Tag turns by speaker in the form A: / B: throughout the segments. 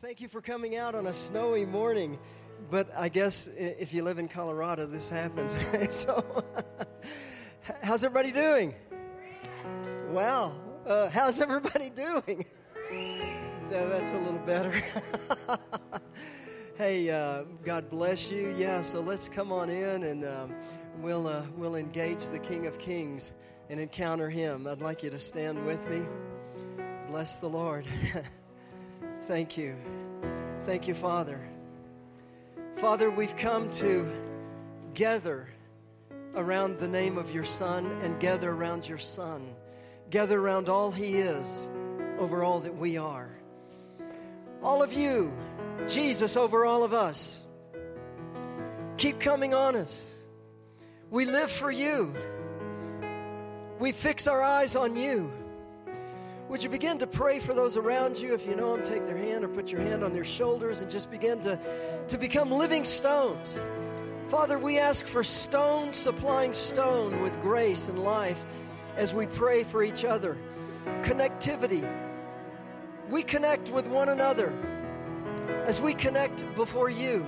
A: thank you for coming out on a snowy morning. But I guess if you live in Colorado, this happens. so, how's everybody doing? Well, uh, how's everybody doing? That's a little better. hey, uh, God bless you. Yeah, so let's come on in and um, we'll uh, we'll engage the King of Kings and encounter Him. I'd like you to stand with me. Bless the Lord. Thank you. Thank you, Father. Father, we've come to gather around the name of your Son and gather around your Son, gather around all He is over all that we are. All of you, Jesus over all of us. Keep coming on us. We live for you. We fix our eyes on you. Would you begin to pray for those around you? If you know them, take their hand or put your hand on their shoulders and just begin to, to become living stones. Father, we ask for stone supplying stone with grace and life as we pray for each other. Connectivity. We connect with one another as we connect before you.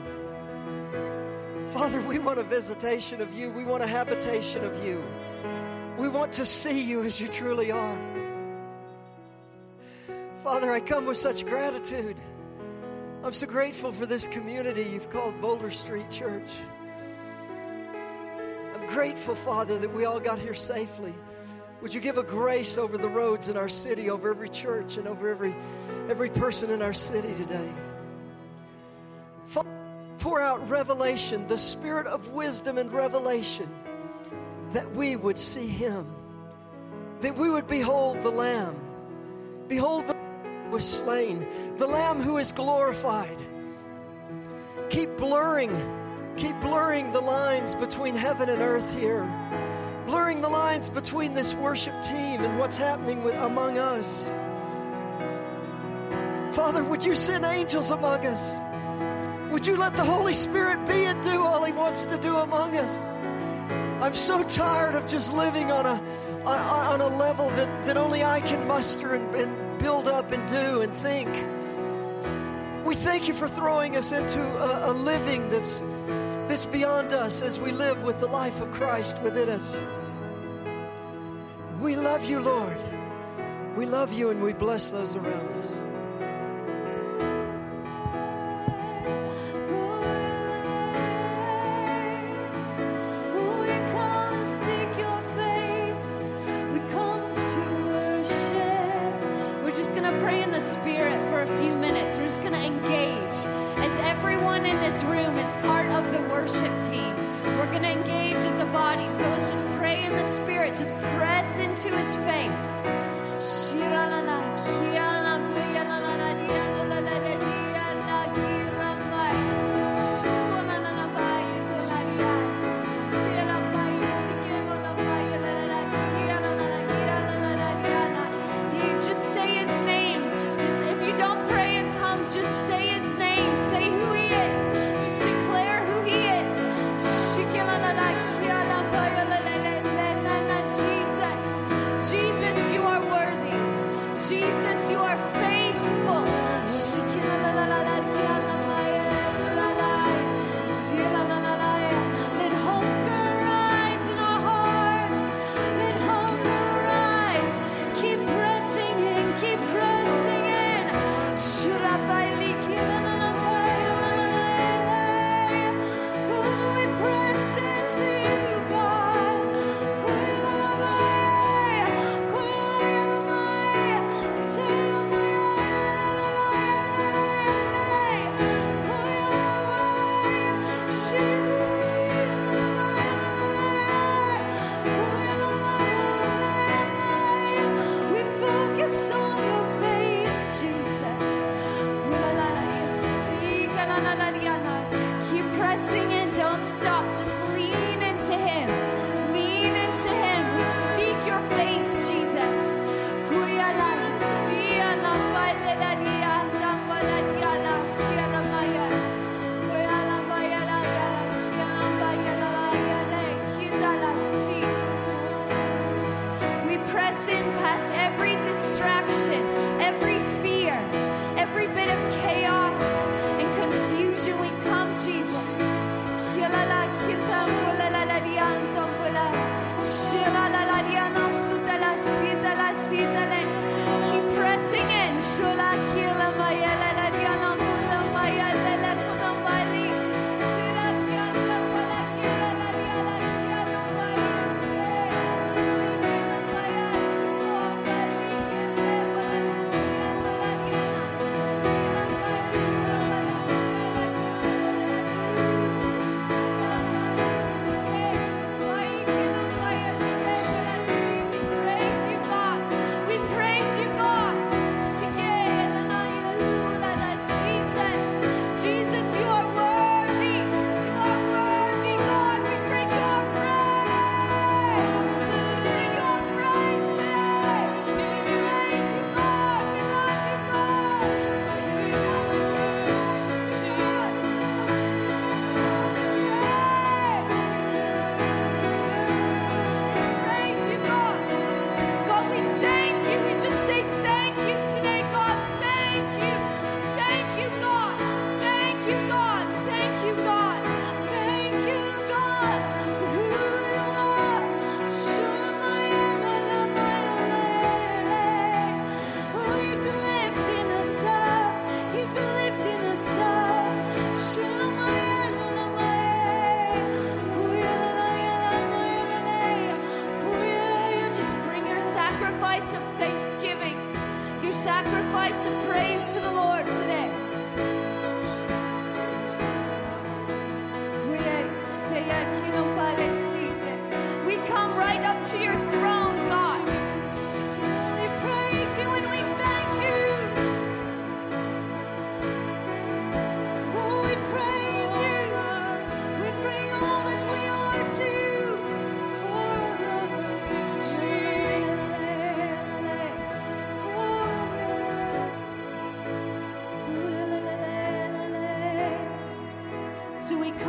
A: Father, we want a visitation of you. We want a habitation of you. We want to see you as you truly are. Father, I come with such gratitude. I'm so grateful for this community you've called Boulder Street Church. I'm grateful, Father, that we all got here safely. Would you give a grace over the roads in our city, over every church, and over every, every person in our city today? Father, pour out revelation, the spirit of wisdom and revelation, that we would see Him, that we would behold the Lamb, behold the was slain, the Lamb who is glorified. Keep blurring, keep blurring the lines between heaven and earth here, blurring the lines between this worship team and what's happening with, among us. Father, would you send angels among us? Would you let the Holy Spirit be and do all He wants to do among us? I'm so tired of just living on a on, a level that, that only I can muster and, and build up and do and think. We thank you for throwing us into a, a living that's, that's beyond us as we live with the life of Christ within us. We love you, Lord. We love you and we bless those around us.
B: Jesus, you are faithful.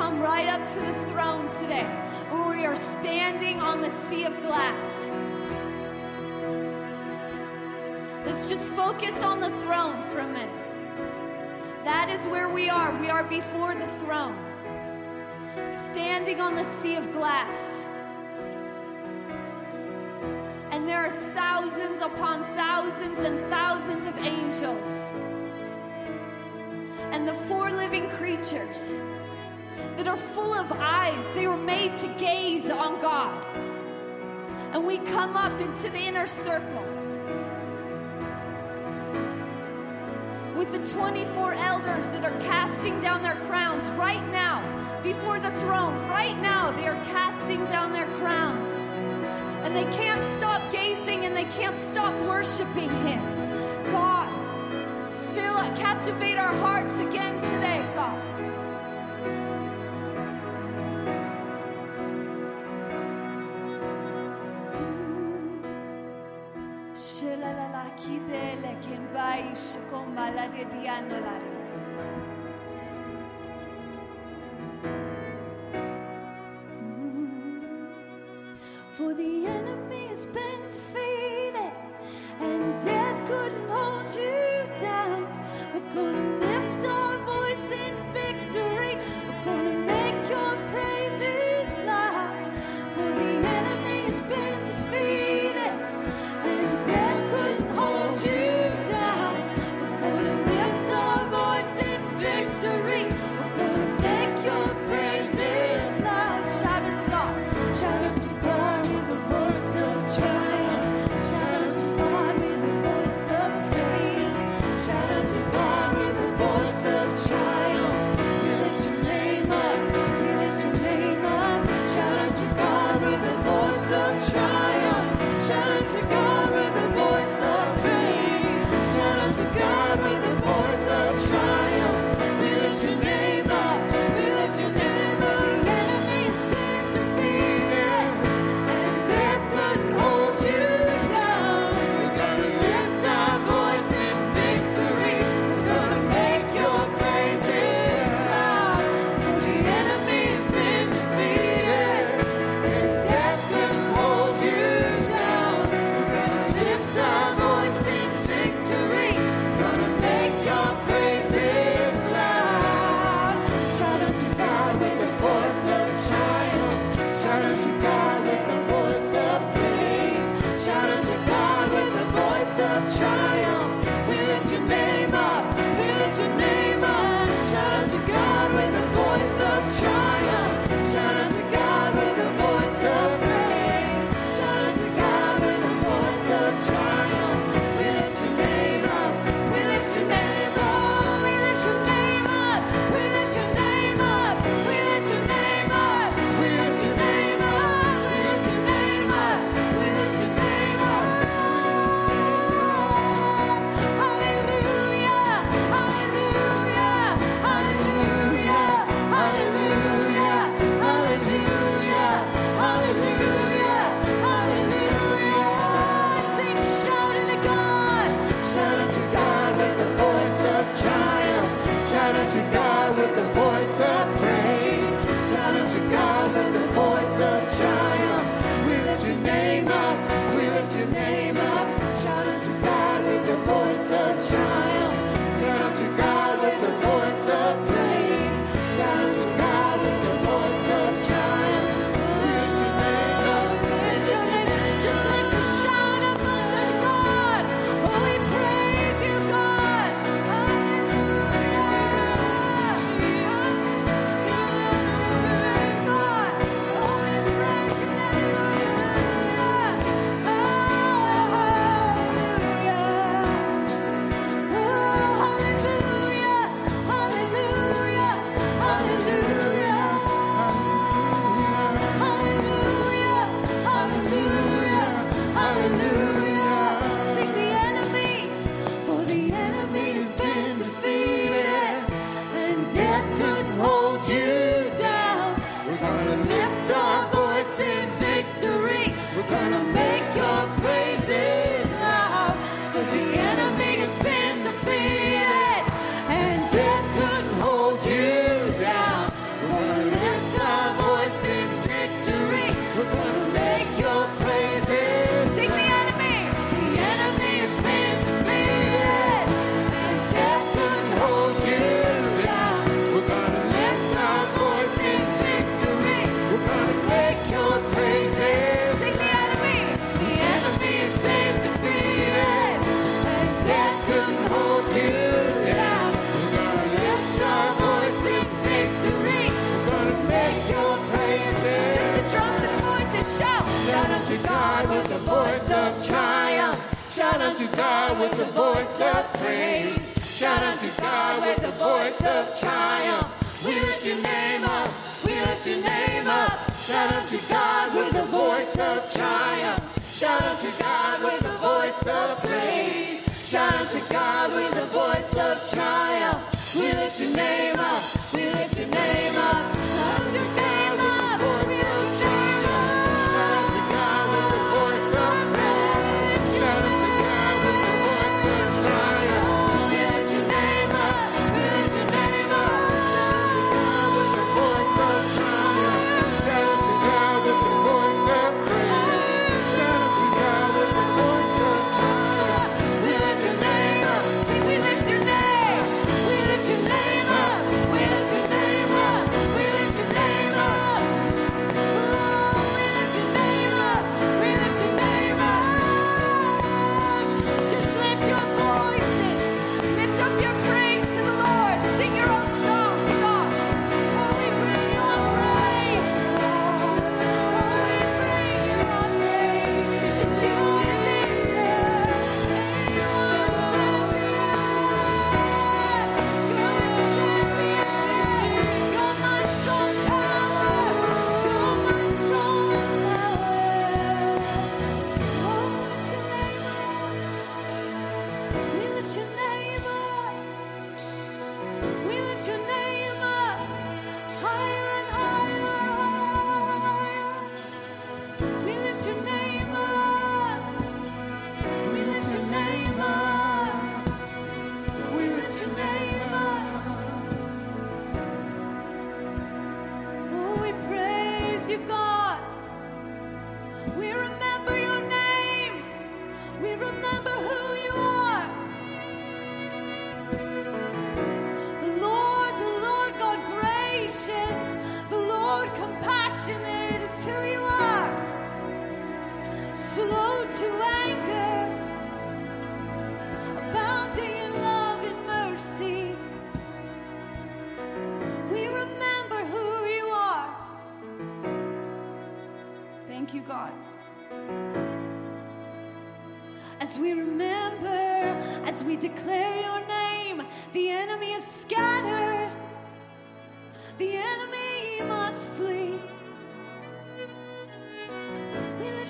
B: come right up to the throne today where we are standing on the sea of glass. Let's just focus on the full of eyes. They were made to gaze on God. And we come up into the inner circle with the 24 elders that are casting down their crowns right now before the throne. Right now, they are casting down their crowns. And they can't stop gazing and they can't stop worshiping Him. God, fill captivate our hearts again today, God. Mm. For the enemy is bent, defeated, and death couldn't hold you down. We're gonna live.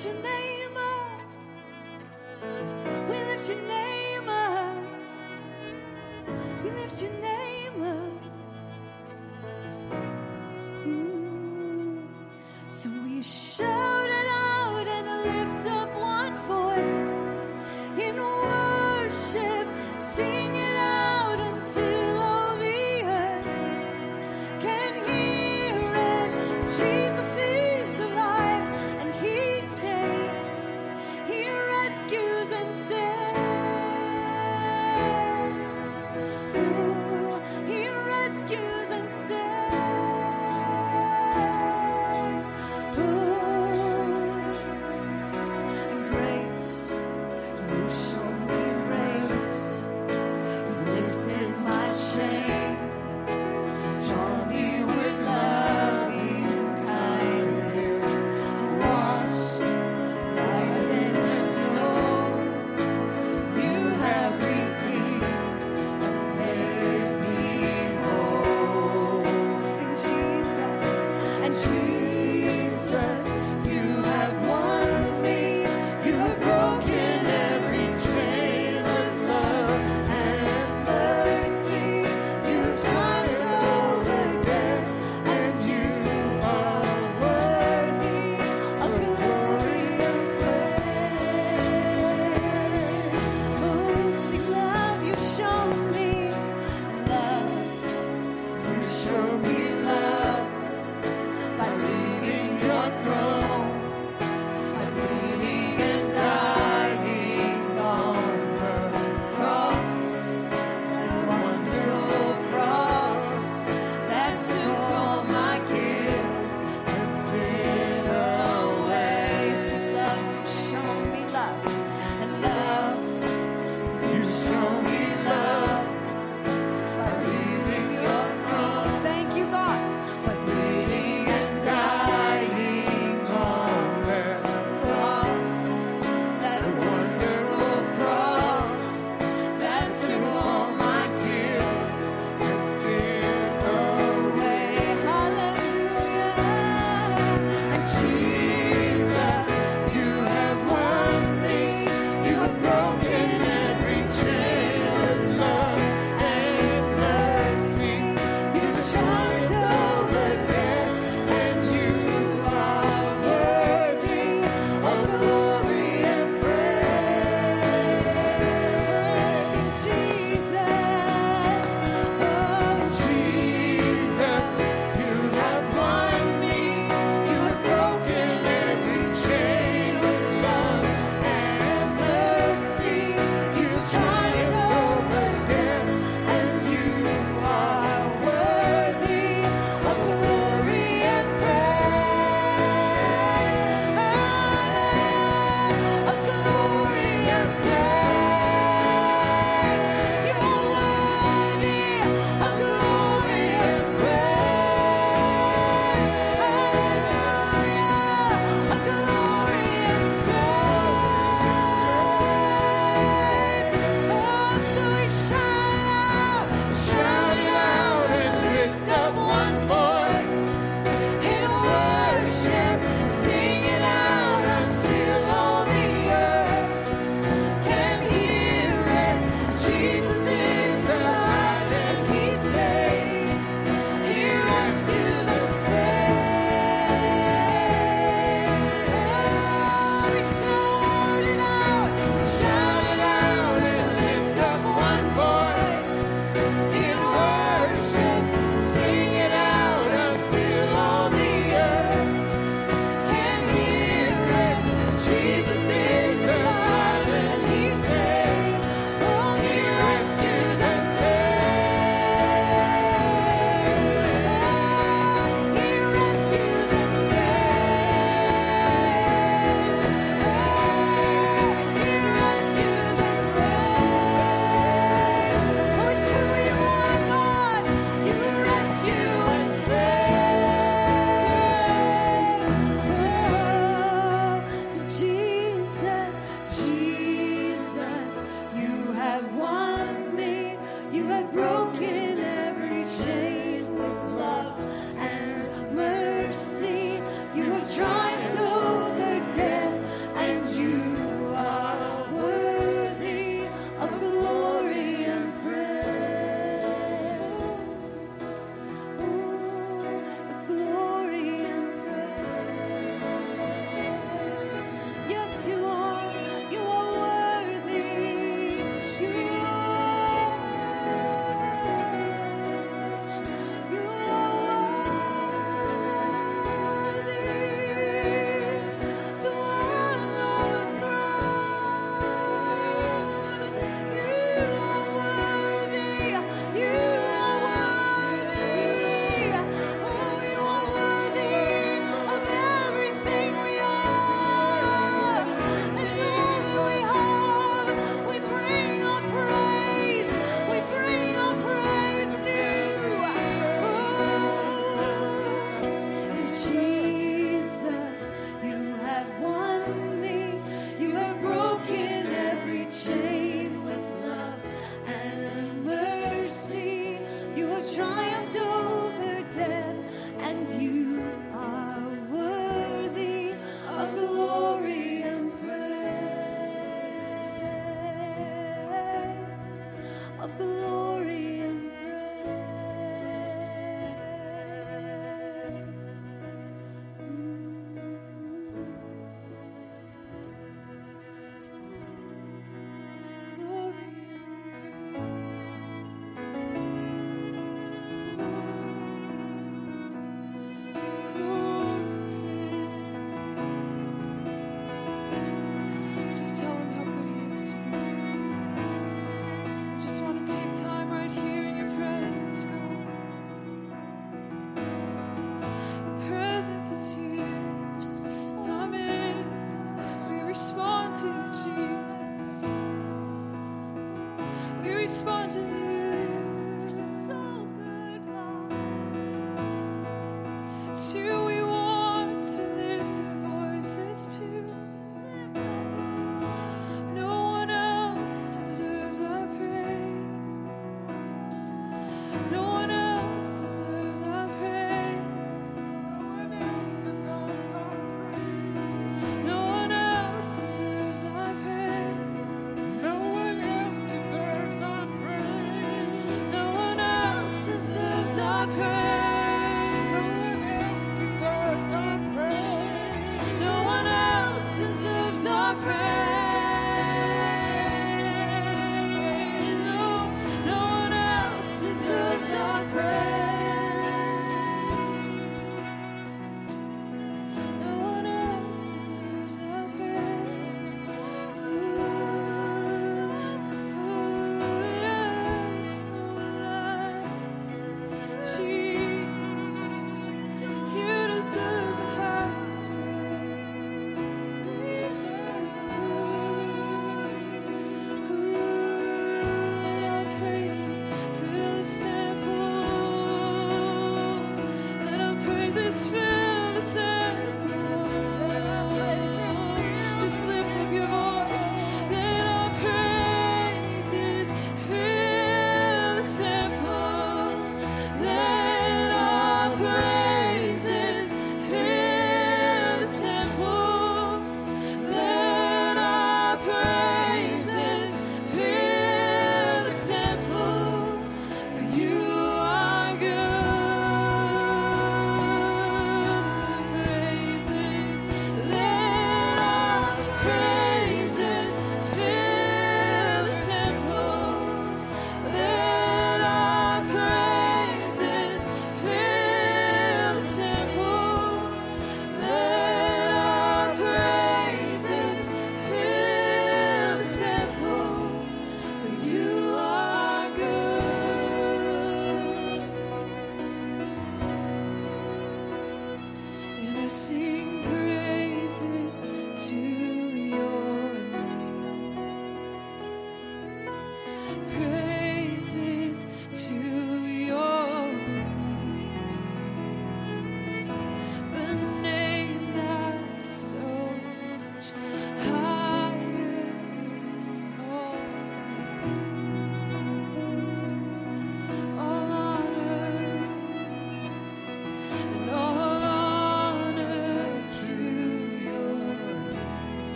B: lift your name up. We lift your name up. We lift your name up. Mm. So we shout.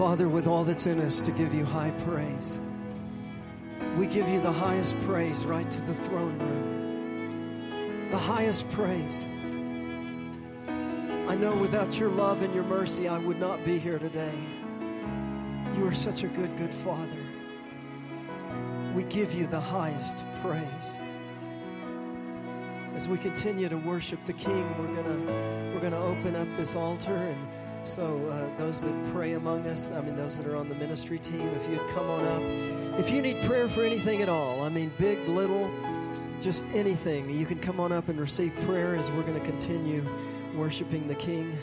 B: Father, with all that's in us, to give you high praise. We give you the highest praise right to the throne room. The highest praise. I know without your love and your mercy, I would not be here today. You are such a good, good Father. We give you the highest praise. As we continue to worship the King, we're gonna we're gonna open up this altar, and so uh, those that pray among us, I mean those that are on the ministry team, if you'd come on up, if you need prayer for anything at all, I mean big, little, just anything, you can come on up and receive prayer as we're going to continue worshiping the King.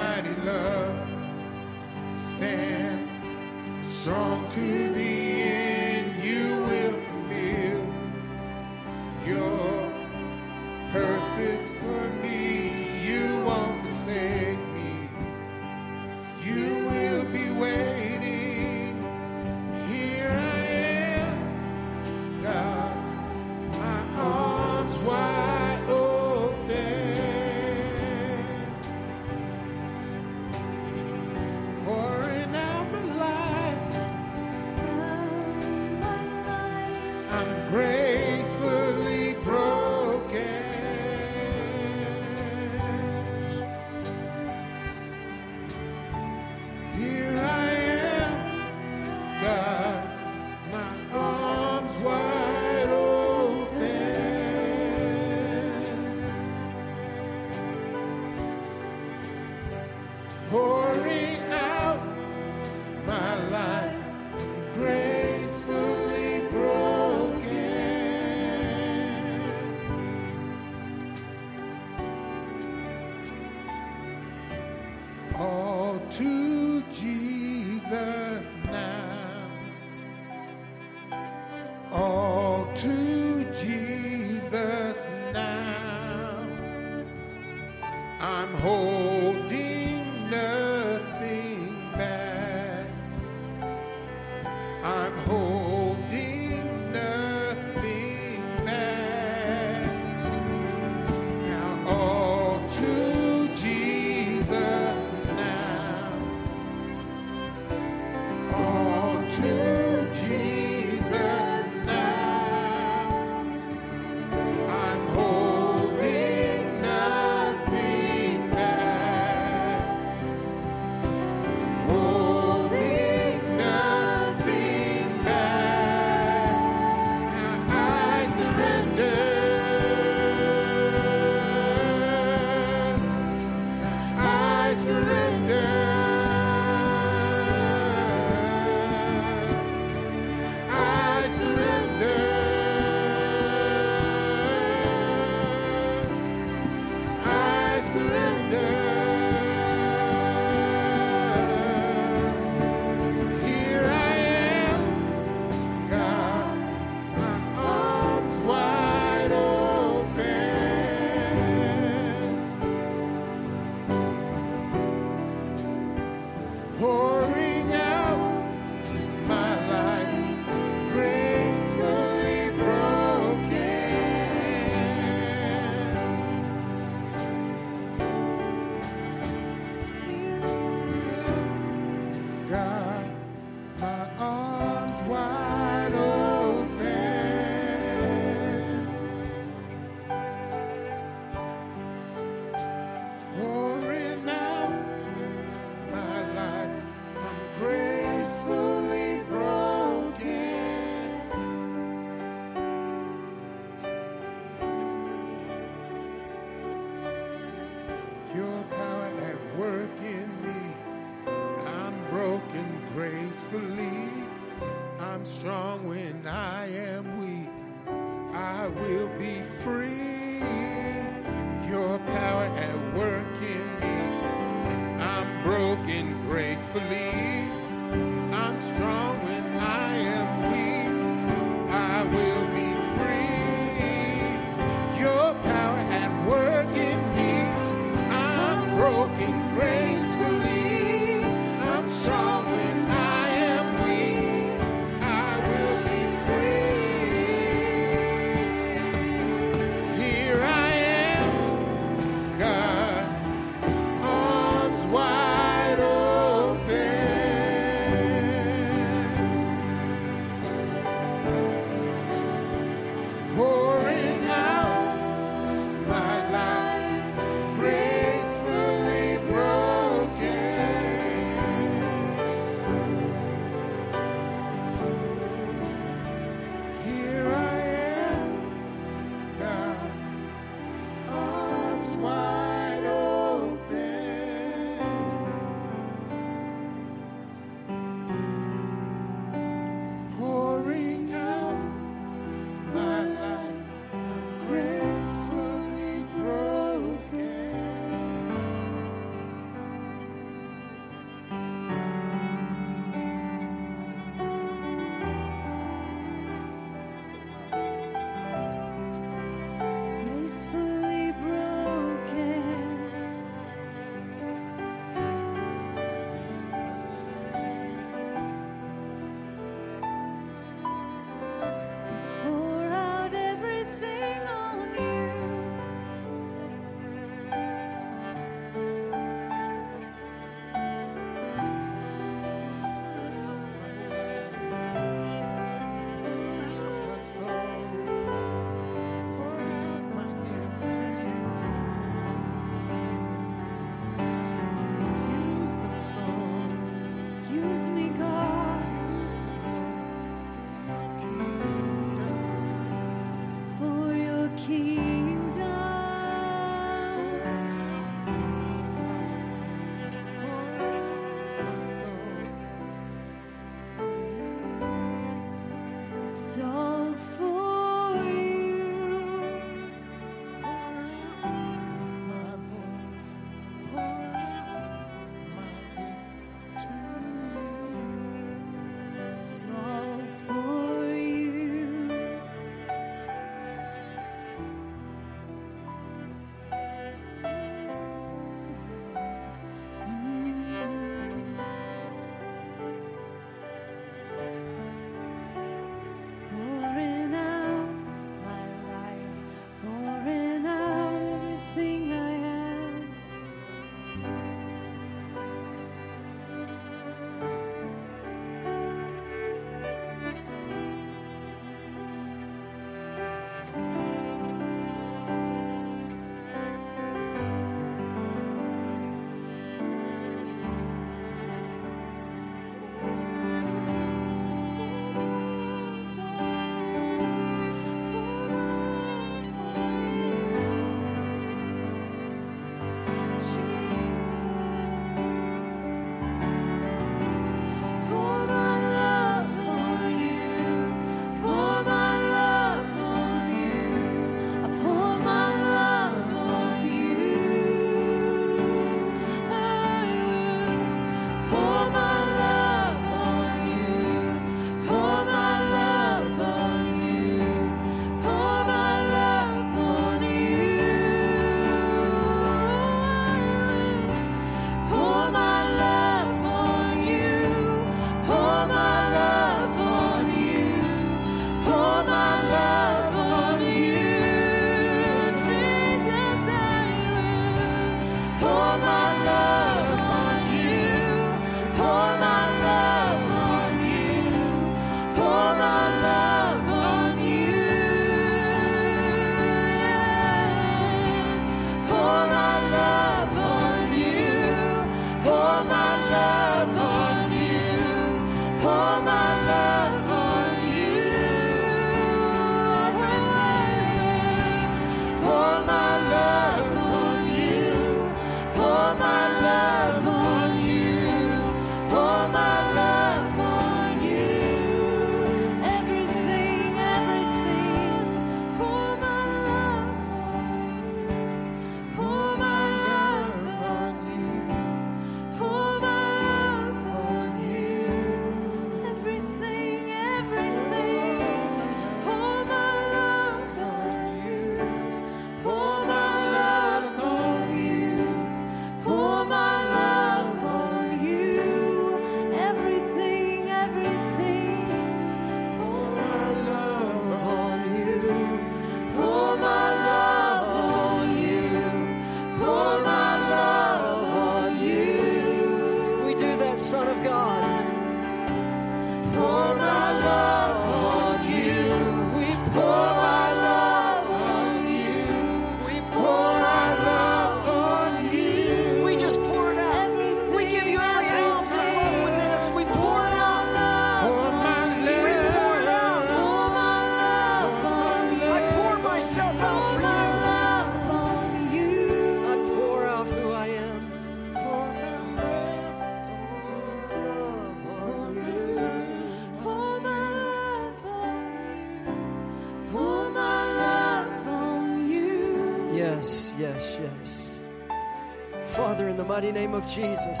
A: Jesus,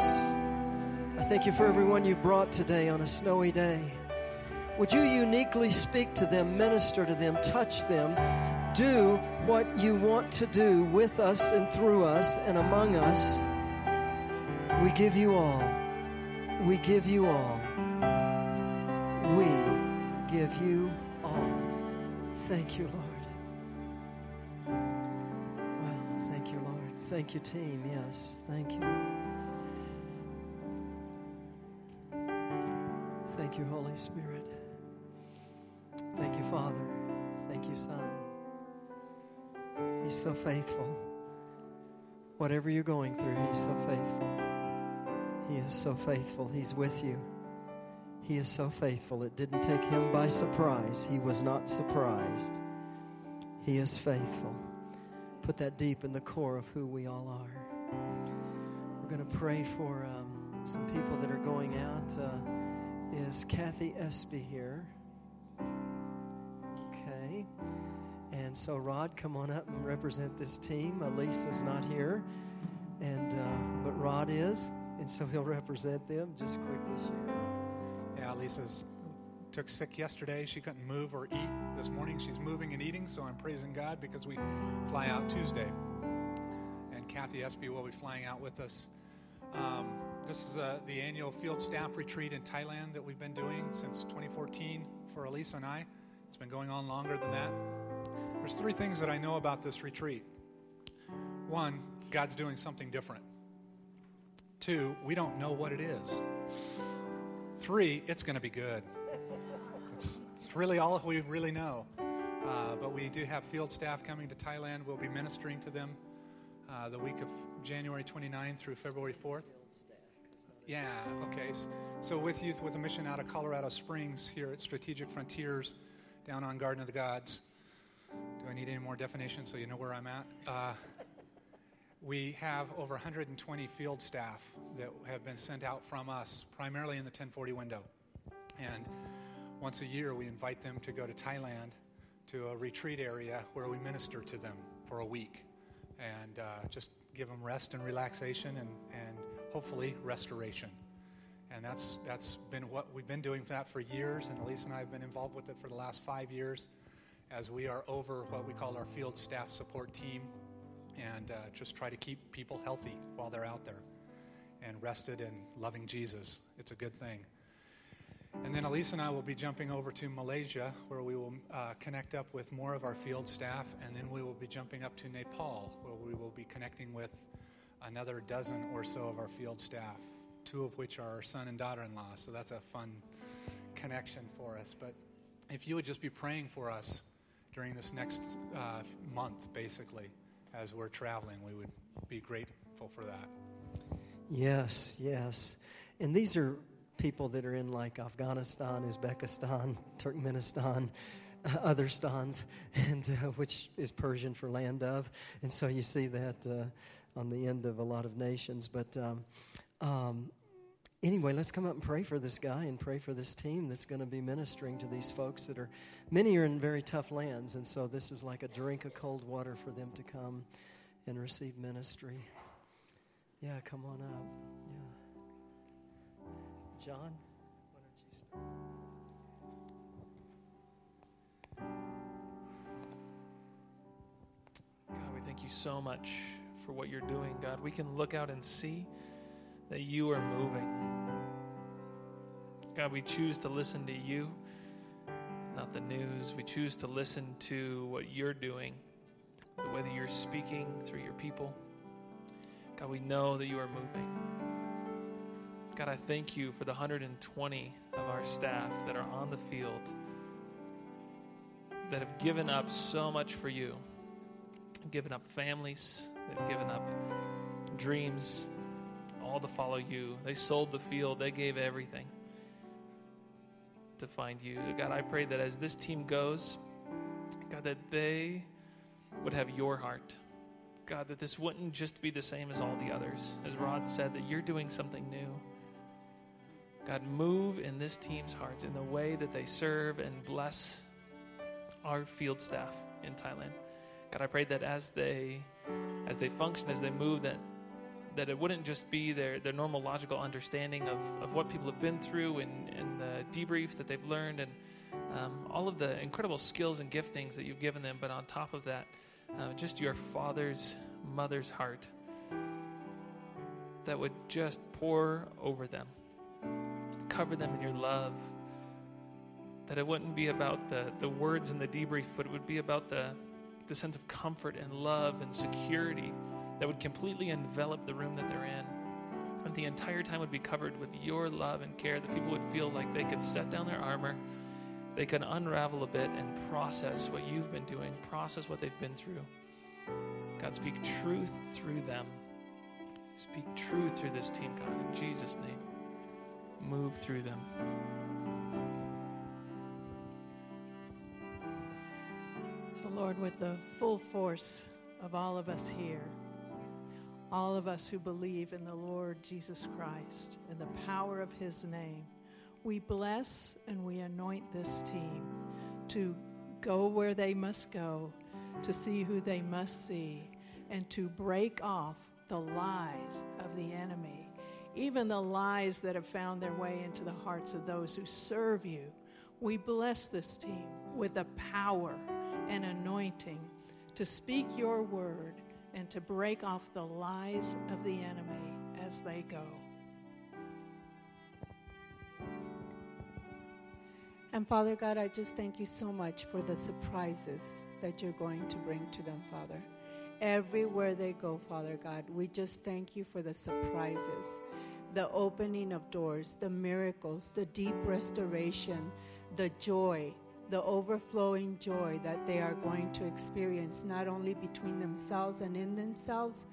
A: I thank you for everyone you've brought today on a snowy day. Would you uniquely speak to them, minister to them, touch them, do what you want to do with us and through us and among us? We give you all. We give you all. We give you all. Thank you, Lord. Well, thank you, Lord. Thank you, team. Yes, thank you. Thank you, Holy Spirit. Thank you, Father. Thank you, Son. He's so faithful. Whatever you're going through, He's so faithful. He is so faithful. He's with you. He is so faithful. It didn't take him by surprise. He was not surprised. He is faithful. Put that deep in the core of who we all are. We're going to pray for um, some people that are going out. Uh, is Kathy Espy here? Okay. And so, Rod, come on up and represent this team. Elise is not here, and uh, but Rod is, and so he'll represent them. Just quickly share.
C: Yeah, Lisa's took sick yesterday. She couldn't move or eat this morning. She's moving and eating, so I'm praising God because we fly out Tuesday. And Kathy Espy will be flying out with us. Um, this is uh, the annual field staff retreat in Thailand that we've been doing since 2014 for Elisa and I. It's been going on longer than that. There's three things that I know about this retreat. One, God's doing something different. Two, we don't know what it is. Three, it's going to be good. It's, it's, really all we really know. Uh, but we do have field staff coming to Thailand. We'll be ministering to them uh, the week of January 29th through February 4th. Yeah, okay. So, with Youth with a Mission out of Colorado Springs here at Strategic Frontiers down on Garden of the Gods. Do I need any more definition so you know where I'm at? Uh, we have over 120 field staff that have been sent out from us, primarily in the 1040 window. And once a year, we invite them to go to Thailand to a retreat area where we minister to them for a week and uh, just give them rest and relaxation and, and hopefully restoration. And that's, that's been what we've been doing that for years, and Elise and I have been involved with it for the last five years as we are over what we call our field staff support team and uh, just try to keep people healthy while they're out there and rested and loving Jesus. It's a good thing. And then Elise and I will be jumping over to Malaysia, where we will uh, connect up with more of our field staff, and then we will be jumping up to Nepal, where we will be connecting with another dozen or so of our field staff, two of which are our son and daughter in law. So that's a fun connection for us. But if you would just be praying for us during this next uh, month, basically as we're traveling. We would be grateful for that.
A: Yes, yes. And these are people that are in like Afghanistan, Uzbekistan, Turkmenistan, uh, other stans, and uh, which is Persian for land of. And so you see that uh, on the end of a lot of nations. But um, um, anyway, let's come up and pray for this guy and pray for this team that's going to be ministering to these folks that are, many are in very tough lands. And so this is like a drink of cold water for them to come and receive ministry. Yeah, come on up. Yeah. John, why don't you start?
D: God, we thank you so much for what you're doing, God. We can look out and see that you are moving. God, we choose to listen to you, not the news. We choose to listen to what you're doing, the way that you're speaking through your people. God, we know that you are moving. God, I thank you for the 120 of our staff that are on the field that have given up so much for you, given up families, they've given up dreams, all to follow you. They sold the field, they gave everything to find you. God, I pray that as this team goes, God, that they would have your heart. God, that this wouldn't just be the same as all the others. As Rod said, that you're doing something new. God, move in this team's hearts in the way that they serve and bless our field staff in Thailand. God, I pray that as they as they function, as they move, that that it wouldn't just be their, their normal logical understanding of, of what people have been through and, and the debriefs that they've learned and um, all of the incredible skills and giftings that you've given them, but on top of that, uh, just your father's, mother's heart that would just pour over them, cover them in your love. That it wouldn't be about the, the words and the debrief, but it would be about the, the sense of comfort and love and security that would completely envelop the room that they're in. And the entire time would be covered with your love and care, that people would feel like they could set down their armor, they could unravel a bit and process what you've been doing, process what they've been through. God, speak truth through them. Speak truth through this team, God, in Jesus' name. Move through them.
E: So, Lord, with the full force of all of us here, all of us who believe in the Lord Jesus Christ and the power of his name, we bless and we anoint this team to go where they must go, to see who they must see, and to break off the lies of the enemy, even the lies that have found their way into the hearts of those who serve you. We bless this team with the power and anointing to speak your word and to break off the lies of the enemy as they go.
F: And Father God, I just thank you so much for the surprises that you're going to bring to them, Father. Everywhere they go, Father God, we just thank you for the surprises, the opening of doors, the miracles, the deep restoration, the joy, the overflowing joy that they are going to experience, not only between themselves and in themselves,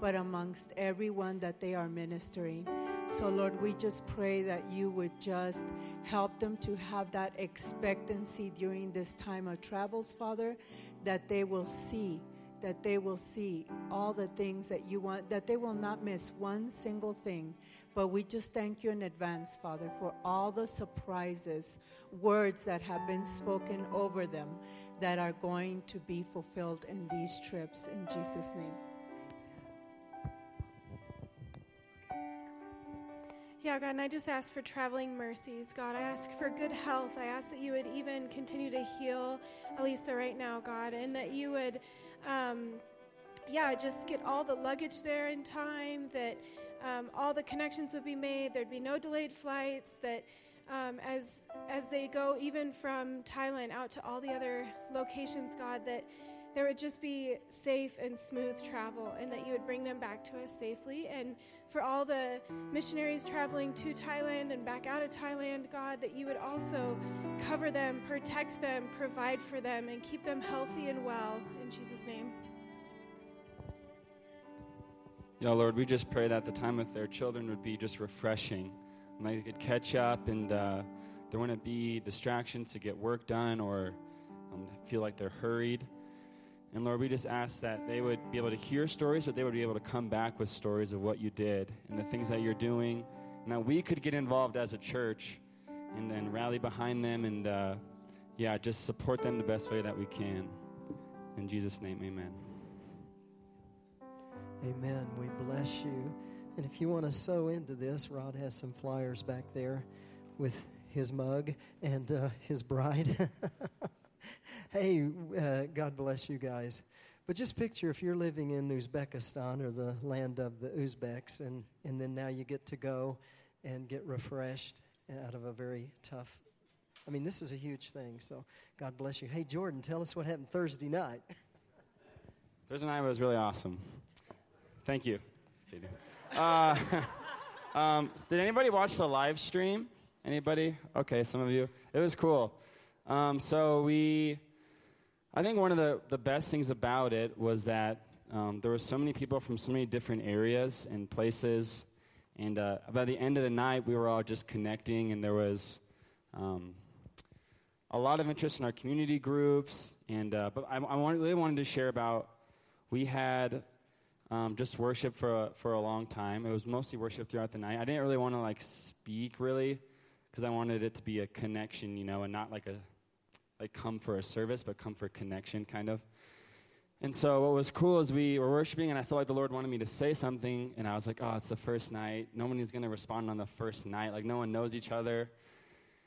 F: but amongst everyone that they are ministering. So, Lord, we just pray that you would just help them to have that expectancy during this time of travels, Father, that they will see, that they will see all the things that you want, that they will not miss one single thing. But we just thank you in advance, Father, for all the surprises, words that have been spoken over them that are going to be fulfilled in these trips. In Jesus' name.
G: Yeah, God, and I just ask for traveling mercies. God, I ask for good health. I ask that you would even continue to heal Elisa right now, God, and that you would, um, yeah, just get all the luggage there in time, that um, all the connections would be made, there'd be no delayed flights, that um, as, as they go even from Thailand out to all the other locations, God, that there would just be safe and smooth travel and that you would bring them back to us safely. And for all the missionaries traveling to Thailand and back out of Thailand, God, that you would also cover them, protect them, provide for them, and keep them healthy and well. In Jesus' name.
H: Yeah, Lord, we just pray that the time with their children would be just refreshing. And they could catch up and uh, there wouldn't be distractions to get work done or um, feel like they're hurried. And Lord, we just ask that they would be able to hear stories, but they would be able to come back with stories of what you did and the things that you're doing. And that we could get involved as a church and then rally behind them and, uh, yeah, just support them the best way that we can. In Jesus' name, amen.
A: Amen. We bless you. And if you want to sow into this, Rod has some flyers back there with his mug and uh, his bride. hey, uh, God bless you guys. But just picture if you're living in Uzbekistan or the land of the Uzbeks, and, and then now you get to go and get refreshed out of a very tough. I mean, this is a huge thing. So God bless you. Hey, Jordan, tell us what happened Thursday night.
H: Thursday night was really awesome. Thank you. Uh, um, did anybody watch the live stream? Anybody? Okay, some of you. It was cool. Um, so we, I think one of the, the best things about it was that um, there were so many people from so many different areas and places. And uh, by the end of the night, we were all just connecting, and there was um, a lot of interest in our community groups. And uh, but I, I really wanted to share about we had um, just worship for a, for a long time. It was mostly worship throughout the night. I didn't really want to like speak really because I wanted it to be a connection, you know, and not like a like come for a service, but come for connection, kind of. And so what was cool is we were worshiping, and I felt like the Lord wanted me to say something, and I was like, oh, it's the first night. No one is going to respond on the first night. Like, no one knows each other.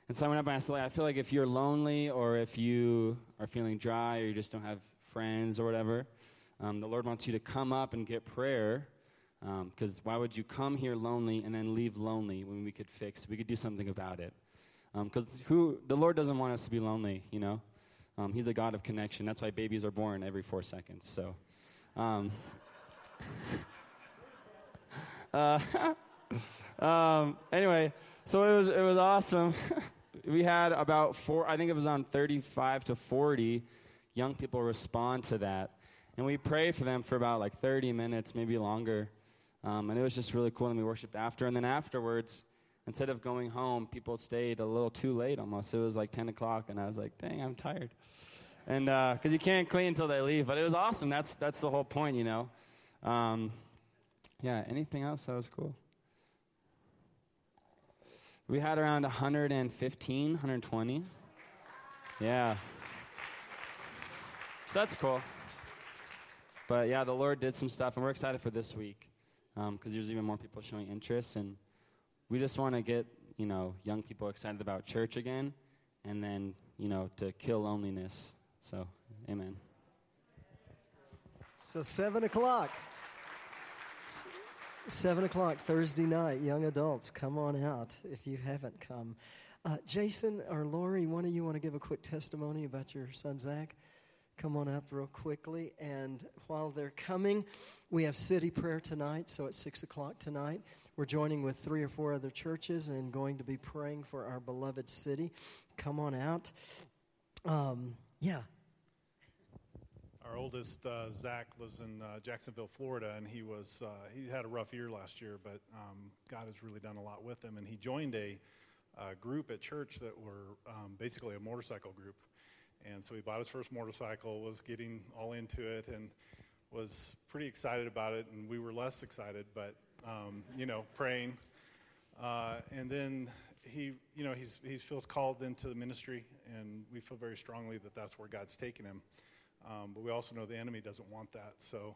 H: And so I went up and I said, like, I feel like if you're lonely or if you are feeling dry or you just don't have friends or whatever, um, the Lord wants you to come up and get prayer. Because um, why would you come here lonely and then leave lonely when we could fix, we could do something about it? Because um, who the Lord doesn't want us to be lonely, you know. Um, he's a God of connection. That's why babies are born every four seconds. So, um, uh, um, anyway, so it was it was awesome. we had about four. I think it was on thirty-five to forty young people respond to that, and we prayed for them for about like thirty minutes, maybe longer. Um, and it was just really cool. And we worshiped after, and then afterwards, instead of going home, people stayed a little too late almost. It was like 10 o'clock, and I was like, dang, I'm tired. And because uh, you can't clean until they leave. But it was awesome. That's, that's the whole point, you know. Um, yeah, anything else that was cool? We had around 115, 120. Yeah. So that's cool. But yeah, the Lord did some stuff, and we're excited for this week because um, there's even more people showing interest. And we just want to get you know young people excited about church again, and then you know to kill loneliness. So, amen.
A: So seven o'clock. Seven o'clock Thursday night, young adults, come on out if you haven't come. Uh, Jason or Lori, one of you want to give a quick testimony about your son Zach? Come on up real quickly. And while they're coming, we have city prayer tonight, so at 6 o'clock tonight. We're joining with three or four other churches and going to be praying for our beloved city. Come on out. Um, yeah.
I: Our oldest, uh, Zach, lives in uh, Jacksonville, Florida, and he was uh, he had a rough year last year, but um, God has really done a lot with him. And he joined a group at church that were um, basically a motorcycle group. And so he bought his first motorcycle, was getting all into it, and was pretty excited about it. And we were less excited, but um, you know, praying. Uh, and then he, you know, he's, he feels called into the ministry, and we feel very strongly that that's where God's taken him. Um, but we also know the enemy doesn't want that. So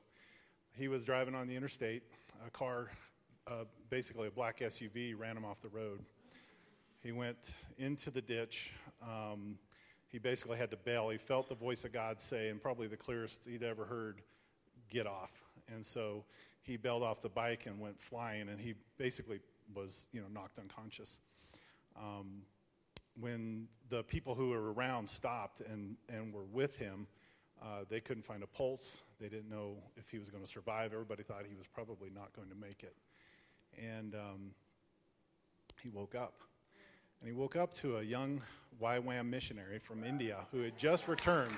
I: he was driving on the interstate. A car, uh, basically a black SUV, ran him off the road. He went into the ditch. Um, he basically had to bail. He felt the voice of God say, and probably the clearest he'd ever heard, get off. And so he bailed off the bike and went flying, and he basically was, you know, knocked unconscious. Um, when the people who were around stopped and, and were with him, uh, they couldn't find a pulse. They didn't know if he was going to survive. Everybody thought he was probably not going to make it. And um, he woke up. And he woke up to a young YWAM missionary from India who had just returned,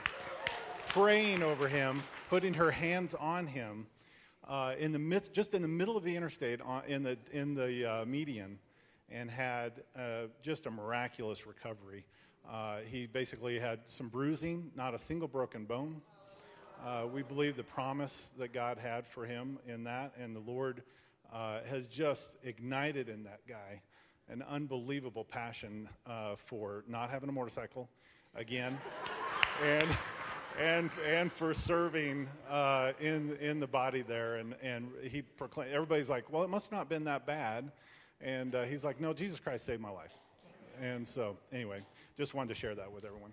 I: praying over him, putting her hands on him uh, in the midst, just in the middle of the interstate, on, in the in the uh, median, and had uh, just a miraculous recovery. Uh, he basically had some bruising, not a single broken bone. Uh, we believe the promise that God had for him in that, and the Lord uh, has just ignited in that guy an unbelievable passion for not having a motorcycle again, and and and for serving uh, in in the body there. And and he proclaimed. Everybody's like, well, it must not have been that bad. And uh, he's like, no, Jesus Christ saved my life. And so, anyway, just wanted to share that with everyone.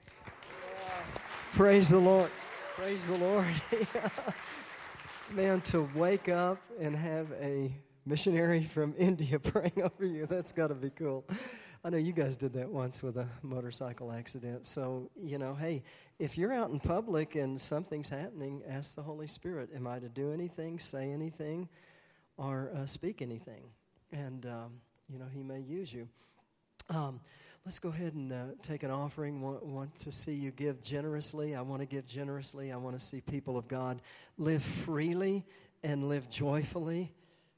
A: Praise the Lord. Praise the Lord. Man, to wake up and have a missionary from India praying over you, that's got to be cool. I know you guys did that once with a motorcycle accident. So, you know, hey, if you're out in public and something's happening, ask the Holy Spirit, am I to do anything, say anything, or uh, speak anything? And, um, you know, He may use you. Um, let's go ahead and uh, take an offering. Want, want to see you give generously. I want to give generously. I want to see people of God live freely and live joyfully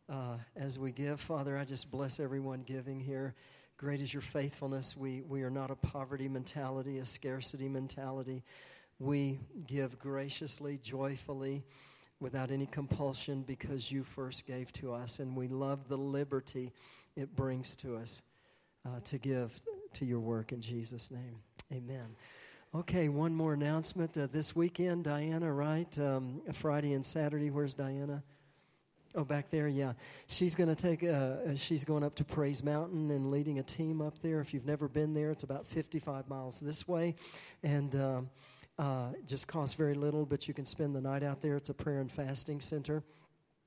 A: uh, as we give. Father, I just bless everyone giving here. Great is your faithfulness. We, we are not a poverty mentality, a scarcity mentality. We give graciously, joyfully, without any compulsion because you first gave to us. And we love the liberty it brings to us uh, to give to your work in Jesus' name. Amen. Okay, one more announcement. Uh, this weekend, Diana, right? Um, Friday and Saturday. Where's Diana? Oh, back there, yeah. She's going to take. Uh, she's going up to Praise Mountain and leading a team up there. If you've never been there, it's about 55 miles this way, and uh, uh, just costs very little. But you can spend the night out there. It's a prayer and fasting center.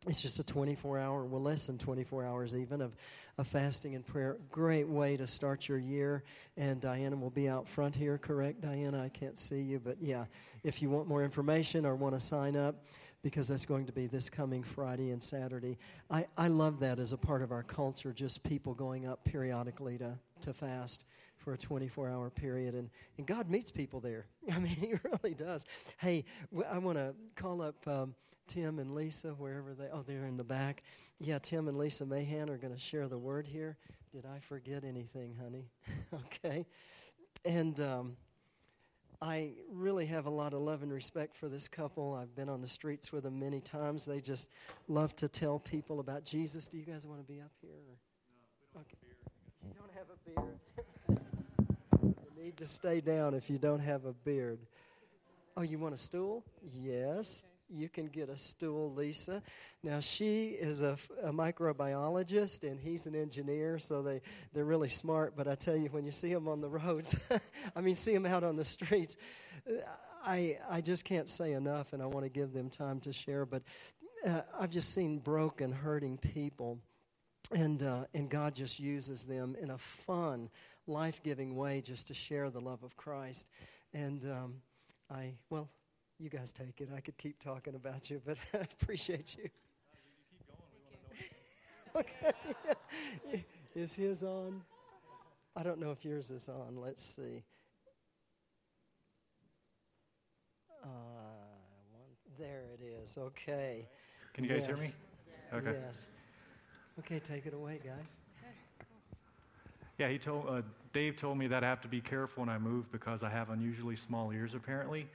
A: It's just a 24 hour, well, less than 24 hours even, of, of fasting and prayer. Great way to start your year. And Diana will be out front here, correct, Diana? I can't see you, but yeah, if you want more information or want to sign up, because that's going to be this coming Friday and Saturday. I, I love that as a part of our culture, just people going up periodically to, to fast for a 24 hour period. And, and God meets people there. I mean, He really does. Hey, I want to call up. Um, Tim and Lisa, wherever they oh they're in the back. Yeah, Tim and Lisa Mahan are going to share the word here. Did I forget anything, honey? okay, and um, I really have a lot of love and respect for this couple. I've been on the streets with them many times. They just love to tell people about Jesus. Do you guys want to be up here? Or? No, we don't okay. have a beard. You don't have a beard. you need to stay down if you don't have a beard. Oh, you want a stool? Yes. Okay you can get a stool, Lisa. Now, she is a, a, microbiologist and he's an engineer, so they, they're really smart. But I tell you, when you see them on the roads, I mean, see them out on the streets, I, I just can't say enough, and I want to give them time to share. But uh, I've just seen broken, hurting people. And, uh, and God just uses them in a fun, life giving way just to share the love of Christ. And um, I, well, you guys take it. I could keep talking about you, but I appreciate you. okay. is his on? I don't know if yours is on. Let's see. Uh, one, there it is. Okay.
J: Can you guys yes. hear me?
A: Okay. Yes. Okay, take it away, guys.
J: Yeah, he told uh, Dave told me that I have to be careful when I move because I have unusually small ears, apparently.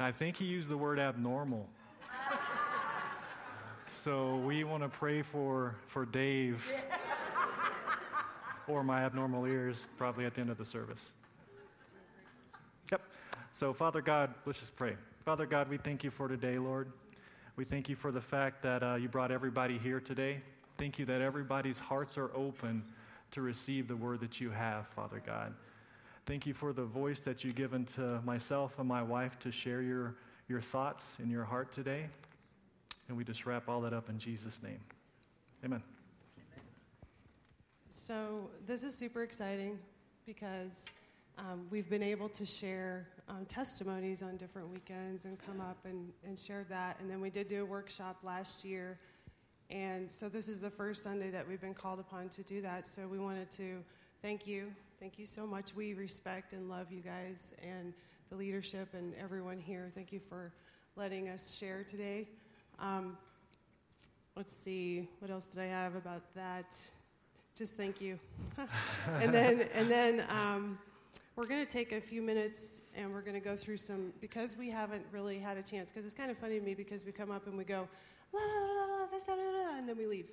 J: I think he used the word abnormal. so we want to pray for, for Dave or my abnormal ears, probably at the end of the service. Yep. So, Father God, let's just pray. Father God, we thank you for today, Lord. We thank you for the fact that uh, you brought everybody here today. Thank you that everybody's hearts are open to receive the word that you have, Father God. Thank you for the voice that you've given to myself and my wife to share your, your thoughts in your heart today. And we just wrap all that up in Jesus' name. Amen.
K: So, this is super exciting because um, we've been able to share um, testimonies on different weekends and come up and, and share that. And then we did do a workshop last year. And so, this is the first Sunday that we've been called upon to do that. So, we wanted to thank you Thank you so much. We respect and love you guys and the leadership and everyone here. Thank you for letting us share today. Um, let's see, what else did I have about that? Just thank you. and then, and then um, we're going to take a few minutes and we're going to go through some, because we haven't really had a chance, because it's kind of funny to me because we come up and we go, la, la, la, and then we leave.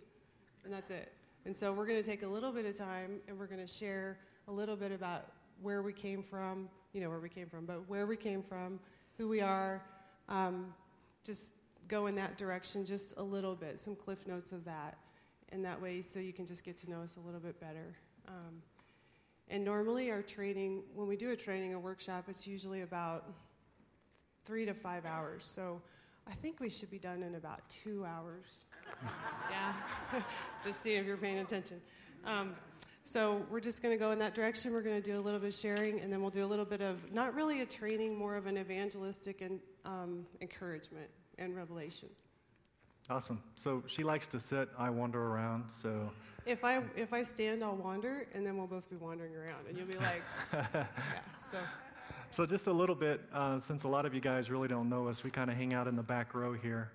K: And that's it. And so we're going to take a little bit of time and we're going to share a little bit about where we came from, you know, where we came from, but where we came from, who we are, um, just go in that direction just a little bit, some cliff notes of that. And that way, so you can just get to know us a little bit better. Um, and normally, our training, when we do a training, a workshop, it's usually about three to five hours. So I think we should be done in about two hours. yeah, just see if you're paying attention. Um, so we're just going to go in that direction. We're going to do a little bit of sharing, and then we'll do a little bit of not really a training, more of an evangelistic and um, encouragement and revelation.
J: Awesome. So she likes to sit. I wander around. So
K: if I if I stand, I'll wander, and then we'll both be wandering around, and you'll be like, yeah. So.
J: So just a little bit, uh, since a lot of you guys really don't know us, we kind of hang out in the back row here.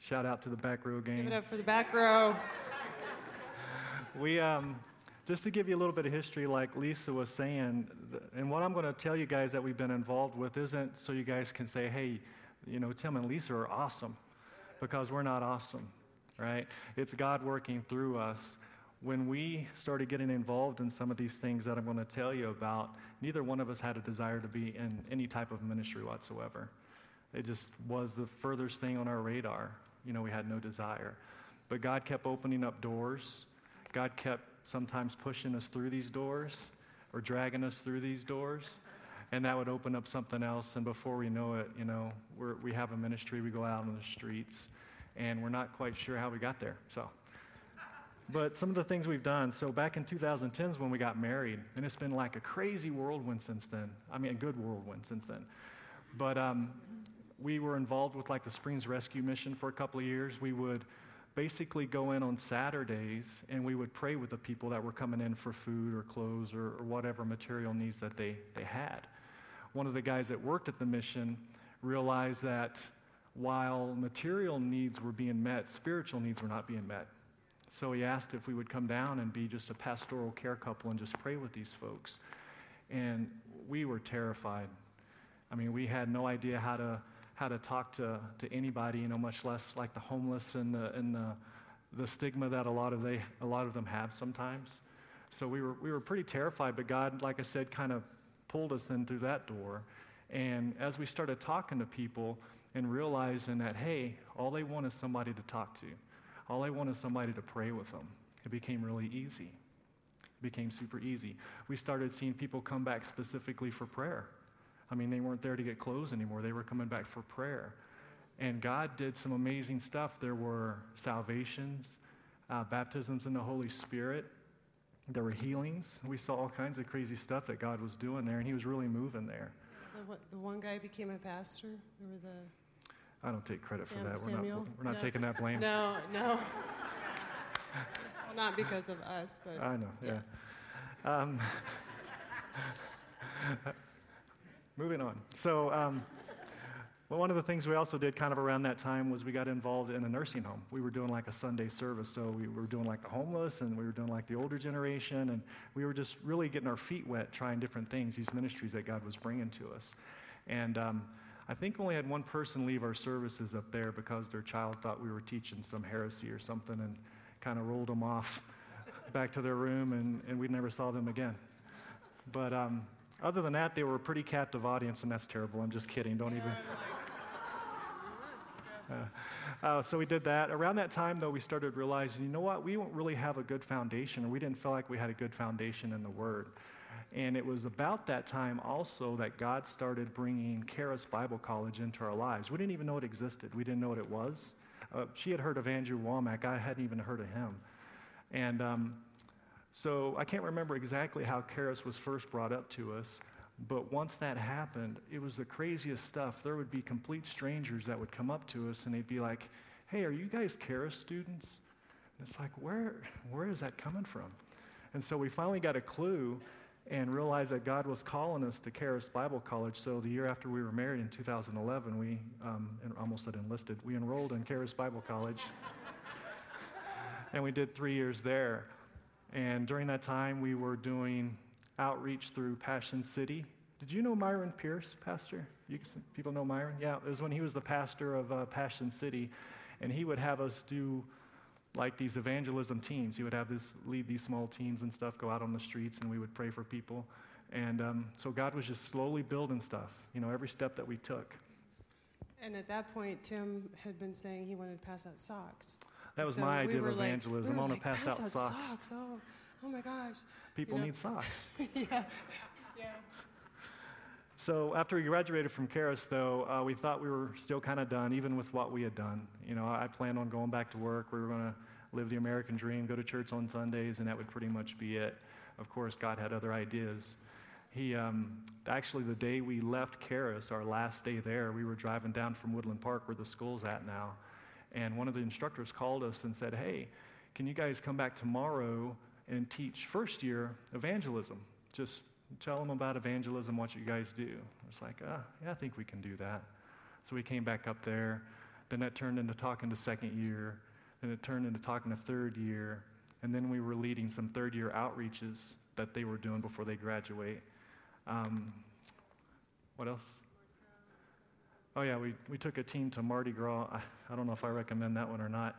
J: Shout out to the back row gang.
K: Give it up for the back row.
J: we um, just to give you a little bit of history, like Lisa was saying, and what I'm going to tell you guys that we've been involved with isn't so you guys can say, hey, you know, Tim and Lisa are awesome, because we're not awesome, right? It's God working through us. when we started getting involved in some of these things that I'm going to tell you about, neither one of us had a desire to be in any type of ministry whatsoever. It just was the furthest thing on our radar. You know, we had no desire. But God kept opening up doors. God kept sometimes pushing us through these doors or dragging us through these doors. And that would open up something else. And before we know it, you know, we're, we have a ministry, we go out on the streets, and we're not quite sure how we got there. So but some of the things we've done. So back in 2010 is when we got married, and it's been like a crazy whirlwind since then. I mean, a good whirlwind since then. But um, we were involved with like the Springs Rescue Mission for a couple of years. We would basically go in on Saturdays and we would pray with the people that were coming in for food or clothes or, or whatever material needs that they, they had. One of the guys that worked at the mission realized that while material needs were being met, spiritual needs were not being met. So he asked if we would come down and be just a pastoral care couple and just pray with these folks. And we were terrified. I mean, we had no idea how to how to talk to, to anybody, you know, much less like the homeless and the and the, the stigma that a lot of they a lot of them have sometimes. So we were we were pretty terrified, but God, like I said, kind of pulled us in through that door. And as we started talking to people and realizing that, hey, all they want is somebody to talk to. All they want is somebody to pray with them. It became really easy. It became super easy. We started seeing people come back specifically for prayer. I mean, they weren't there to get clothes anymore, they were coming back for prayer. And God did some amazing stuff. There were salvations, uh, baptisms in the Holy Spirit, there were healings. We saw all kinds of crazy stuff that God was doing there, and He was really moving there.
K: The, the one guy became a pastor, or the
J: I don't take credit
K: Sam,
J: for that.
K: Samuel?
J: We're not, we're not
K: no.
J: taking that blame.
K: No, no. well, not because of us, but.
J: I know, yeah. yeah. Um, moving on. So, um, well, one of the things we also did kind of around that time was we got involved in a nursing home. We were doing like a Sunday service. So we were doing like the homeless and we were doing like the older generation. And we were just really getting our feet wet trying different things, these ministries that God was bringing to us. And um, I think we only had one person leave our services up there because their child thought we were teaching some heresy or something and kind of rolled them off back to their room, and, and we never saw them again. But um, other than that, they were a pretty captive audience, and that's terrible. I'm just kidding. Don't even. Uh, uh, so we did that. Around that time, though, we started realizing, you know what? We don't really have a good foundation, or we didn't feel like we had a good foundation in the Word. And it was about that time also that God started bringing Charis Bible College into our lives. We didn't even know it existed, we didn't know what it was. Uh, she had heard of Andrew Wommack, I hadn't even heard of him. And um, so I can't remember exactly how Charis was first brought up to us, but once that happened, it was the craziest stuff. There would be complete strangers that would come up to us and they'd be like, Hey, are you guys Charis students? And it's like, where, where is that coming from? And so we finally got a clue and realized that God was calling us to Charis Bible College. So the year after we were married in 2011, we um, almost had enlisted. We enrolled in Charis Bible College, and we did three years there. And during that time, we were doing outreach through Passion City. Did you know Myron Pierce, Pastor? You, people know Myron? Yeah, it was when he was the pastor of uh, Passion City, and he would have us do like these evangelism teams. He would have this lead these small teams and stuff, go out on the streets, and we would pray for people. And um, so God was just slowly building stuff, you know, every step that we took.
K: And at that point, Tim had been saying he wanted to pass out socks.
J: That was
K: so
J: my
K: we
J: idea of
K: like,
J: evangelism.
K: We
J: I want
K: like,
J: to pass, out,
K: out
J: socks.
K: socks. Oh, oh my gosh.
J: People
K: you know?
J: need socks.
K: yeah. Yeah.
J: So after we graduated from Charis, though, uh, we thought we were still kind of done, even with what we had done. You know, I planned on going back to work. We were going to live the American dream, go to church on Sundays, and that would pretty much be it. Of course, God had other ideas. He um, actually, the day we left Charis, our last day there, we were driving down from Woodland Park, where the school's at now, and one of the instructors called us and said, "Hey, can you guys come back tomorrow and teach first year evangelism? Just tell them about evangelism, what you guys do." I was like, "Ah, yeah, I think we can do that." So we came back up there. Then that turned into talking to second year. Then it turned into talking to third year. And then we were leading some third year outreaches that they were doing before they graduate. Um, what else? Oh, yeah, we, we took a team to Mardi Gras. I, I don't know if I recommend that one or not.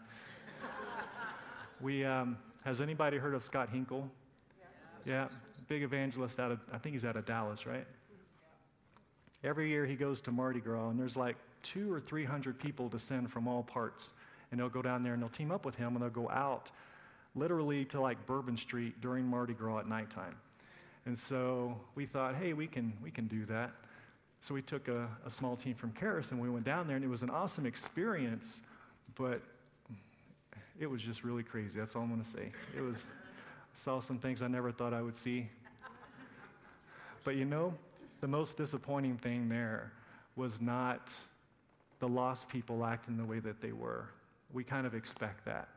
J: we um, Has anybody heard of Scott Hinkle? Yeah. yeah, big evangelist out of, I think he's out of Dallas, right? Every year he goes to Mardi Gras, and there's like two or three hundred people descend from all parts. And they'll go down there and they'll team up with him, and they'll go out literally to like Bourbon Street during Mardi Gras at nighttime. And so we thought, hey, we can, we can do that. So we took a, a small team from Charis and we went down there, and it was an awesome experience, but it was just really crazy. That's all I'm going to say. It was, saw some things I never thought I would see. But you know, the most disappointing thing there was not the lost people acting the way that they were. We kind of expect that.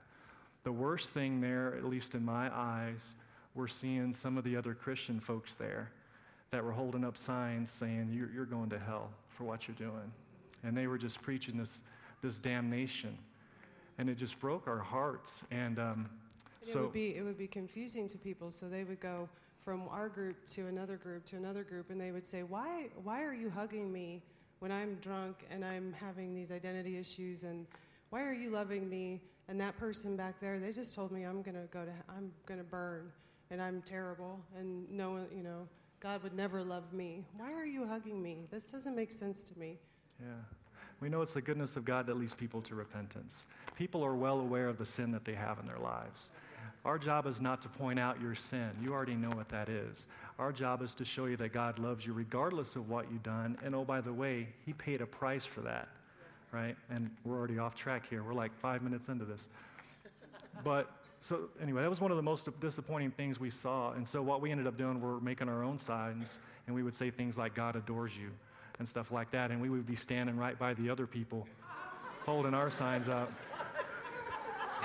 J: The worst thing there, at least in my eyes, we're seeing some of the other Christian folks there that were holding up signs saying, You're, you're going to hell for what you're doing. And they were just preaching this, this damnation. And it just broke our hearts. And um,
K: and
J: so
K: it would be it would be confusing to people. So they would go from our group to another group to another group, and they would say, "Why why are you hugging me when I'm drunk and I'm having these identity issues? And why are you loving me?" And that person back there, they just told me I'm gonna go to I'm gonna burn, and I'm terrible, and no one, you know, God would never love me. Why are you hugging me? This doesn't make sense to me.
J: Yeah. We know it's the goodness of God that leads people to repentance. People are well aware of the sin that they have in their lives. Our job is not to point out your sin. You already know what that is. Our job is to show you that God loves you regardless of what you've done. And oh, by the way, He paid a price for that, right? And we're already off track here. We're like five minutes into this. But so anyway, that was one of the most disappointing things we saw. And so what we ended up doing, we're making our own signs, and we would say things like "God adores you" and stuff like that, and we would be standing right by the other people, holding our signs up.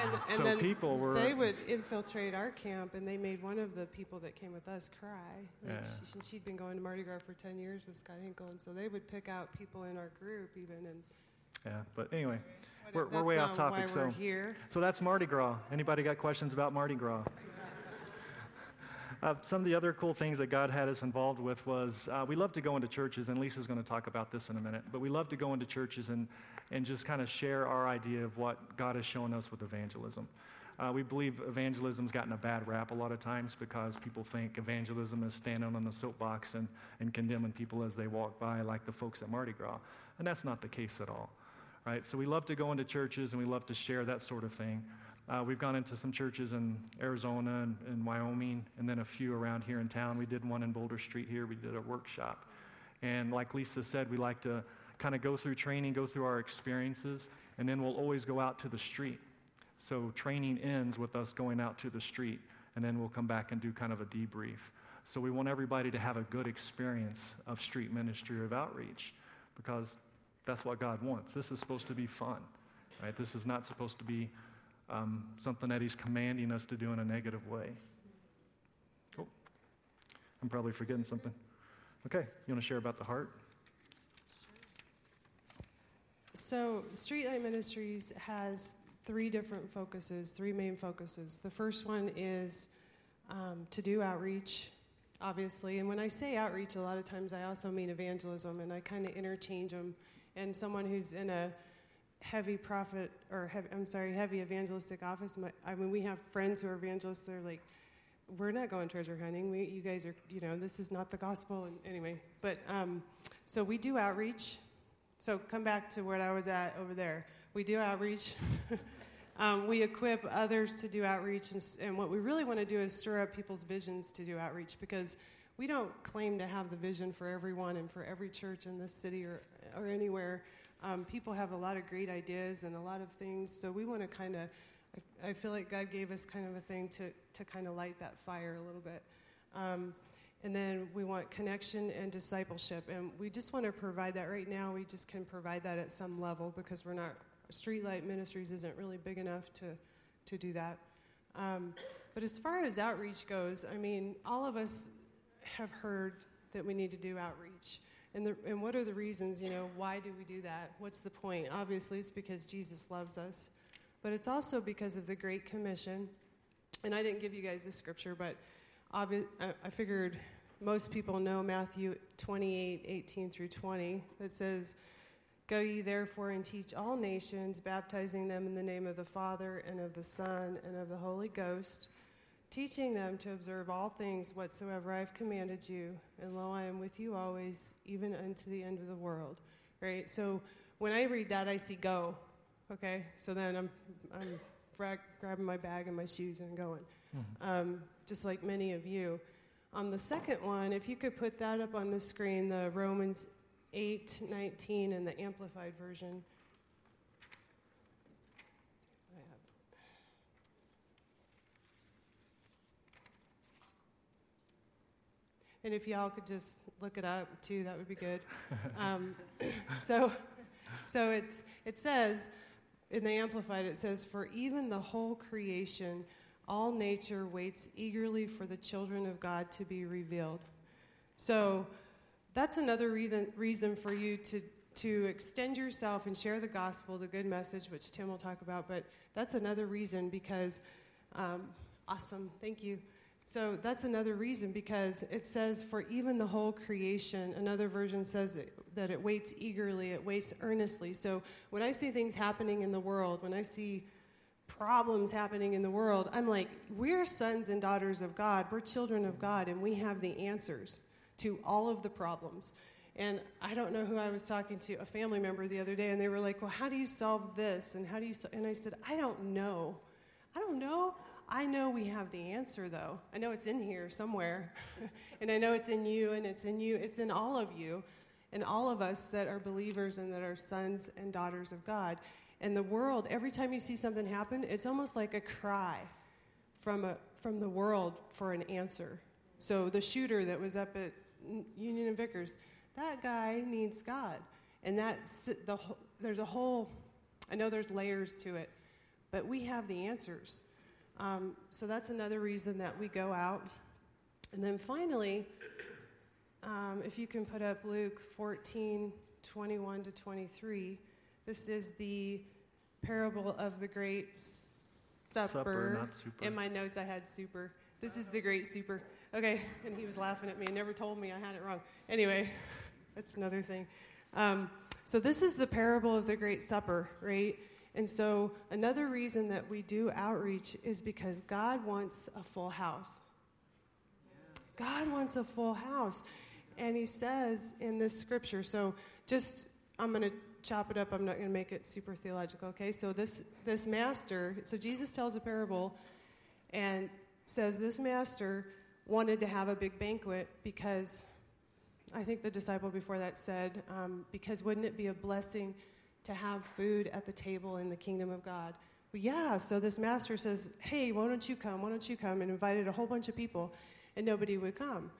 K: And, and
J: so
K: then
J: people were.
K: They would infiltrate our camp, and they made one of the people that came with us cry. Like
J: Yeah.
K: she, she'd been going to Mardi Gras for 10 years with Scott Hinkle, and so they would pick out people in our group even. And
J: Yeah, but anyway, We're, we're way off topic. so
K: here.
J: so that's Mardi Gras. Anybody got questions about Mardi Gras? Uh, some of the other cool things that God had us involved with was uh, we love to go into churches, and Lisa's going to talk about this in a minute, but we love to go into churches and, and just kind of share our idea of what God has shown us with evangelism. Uh, we believe evangelism's gotten a bad rap a lot of times because people think evangelism is standing on the soapbox and, and condemning people as they walk by, like the folks at Mardi Gras. And that's not the case at all, right? So we love to go into churches and we love to share that sort of thing. Uh, we've gone into some churches in Arizona and, and Wyoming, and then a few around here in town. We did one in Boulder Street here. We did a workshop. And like Lisa said, we like to kind of go through training, go through our experiences, and then we'll always go out to the street. So training ends with us going out to the street, and then we'll come back and do kind of a debrief. So we want everybody to have a good experience of street ministry or of outreach because that's what God wants. This is supposed to be fun, right? This is not supposed to be um, something that He's commanding us to do in a negative way. Oh, I'm probably forgetting something. Okay, you want to share about the heart?
K: So, Streetlight Ministries has three different focuses, three main focuses. The first one is um, to do outreach, obviously. And when I say outreach, a lot of times I also mean evangelism, and I kind of interchange them. And someone who's in a heavy prophet, or heavy, I'm sorry, heavy evangelistic office, I mean, we have friends who are evangelists, they're like, we're not going treasure hunting. We, you guys are, you know, this is not the gospel. And anyway, but um, so we do outreach. So come back to where I was at over there. We do outreach. um, we equip others to do outreach, and, and what we really want to do is stir up people's visions to do outreach because we don't claim to have the vision for everyone and for every church in this city or, or anywhere. Um, people have a lot of great ideas and a lot of things, so we want to kind of. I, I feel like God gave us kind of a thing to to kind of light that fire a little bit. Um, and then we want connection and discipleship. And we just want to provide that right now. We just can provide that at some level because we're not, Streetlight Ministries isn't really big enough to, to do that. Um, but as far as outreach goes, I mean, all of us have heard that we need to do outreach. And, the, and what are the reasons, you know, why do we do that? What's the point? Obviously, it's because Jesus loves us. But it's also because of the Great Commission. And I didn't give you guys the scripture, but obvi- I, I figured most people know Matthew 28 18 through 20 that says, Go ye therefore and teach all nations, baptizing them in the name of the Father and of the Son and of the Holy Ghost, teaching them to observe all things whatsoever I have commanded you. And lo, I am with you always, even unto the end of the world. Right? So when I read that, I see go. Okay? So then I'm, I'm gra- grabbing my bag and my shoes and going,
J: Mhm.
K: um, just like many of you. On the second one, if you could put that up on the screen, the Romans 8 19 in the Amplified Version. I have it. And if y'all could just look it up too, that would be good. Um, so, so it's it says in the Amplified, it says, "For even the whole creation, all nature waits eagerly for the children of God to be revealed." So, that's another reason reason for you to to extend yourself and share the gospel, the good message, which Tim will talk about. But that's another reason because, um, awesome, thank you. So that's another reason because it says, for even the whole creation, another version says it, that it waits eagerly, it waits earnestly. So when I see things happening in the world, when I see problems happening in the world, I'm like, we're sons and daughters of God, we're children of God, and we have the answers to all of the problems. And I don't know who I was talking to, a family member the other day, and they were like, Well, how do you solve this? And how do you, so-? and I said, I don't know. I don't know. I know we have the answer, though. I know it's in here somewhere. and I know it's in you, and it's in you, it's in all of you, and all of us that are believers and that are sons and daughters of God. And the world, every time you see something happen, it's almost like a cry from, a, from the world for an answer. So the shooter that was up at Union and Vickers, that guy needs God. And that's the there's a whole, I know there's layers to it, but we have the answers. Um, so that's another reason that we go out. And then finally, um, if you can put up Luke 14, 21 to 23, this is the parable of the great supper.
J: Supper, not super.
K: In my notes, I had super. This is the great super. Okay, and he was laughing at me and never told me I had it wrong. Anyway, that's another thing. Um, so, this is the parable of the Great Supper, right? And so, another reason that we do outreach is because God wants a full house. God wants a full house. And he says in this scripture, so just, I'm going to chop it up. I'm not going to make it super theological, okay? So, this, this master, so Jesus tells a parable and says this master wanted to have a big banquet because I think the disciple before that said, um, because wouldn't it be a blessing to have food at the table in the kingdom of God? Well, yeah, so this master says, hey, why don't you come? Why don't you come? And invited a whole bunch of people, and nobody would come.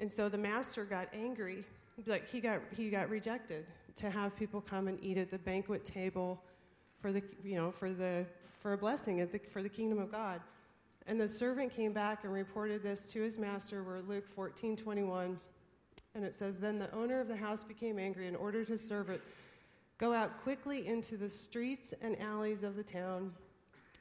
K: And so the master got angry. Like he got, he got rejected to have people come and eat at the banquet table for the, you know, for the, for a blessing at the, for the kingdom of God. And the servant came back and reported this to his master, where Luke 14, 21, and it says, Then the owner of the house became angry and ordered his servant, Go out quickly into the streets and alleys of the town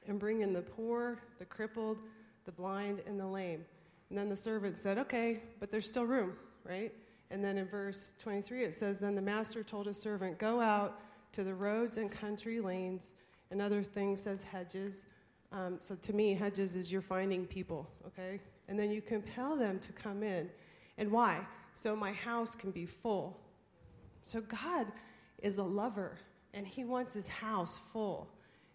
K: and bring in the poor, the crippled, the blind, and the lame. And then the servant said, Okay, but there's still room, right? And then in verse 23, it says, Then the master told his servant, Go out to the roads and country lanes. Another thing says hedges. Um, so to me, hedges is you're finding people, okay? And then you compel them to come in. And why? So my house can be full. So God is a lover, and He wants His house full.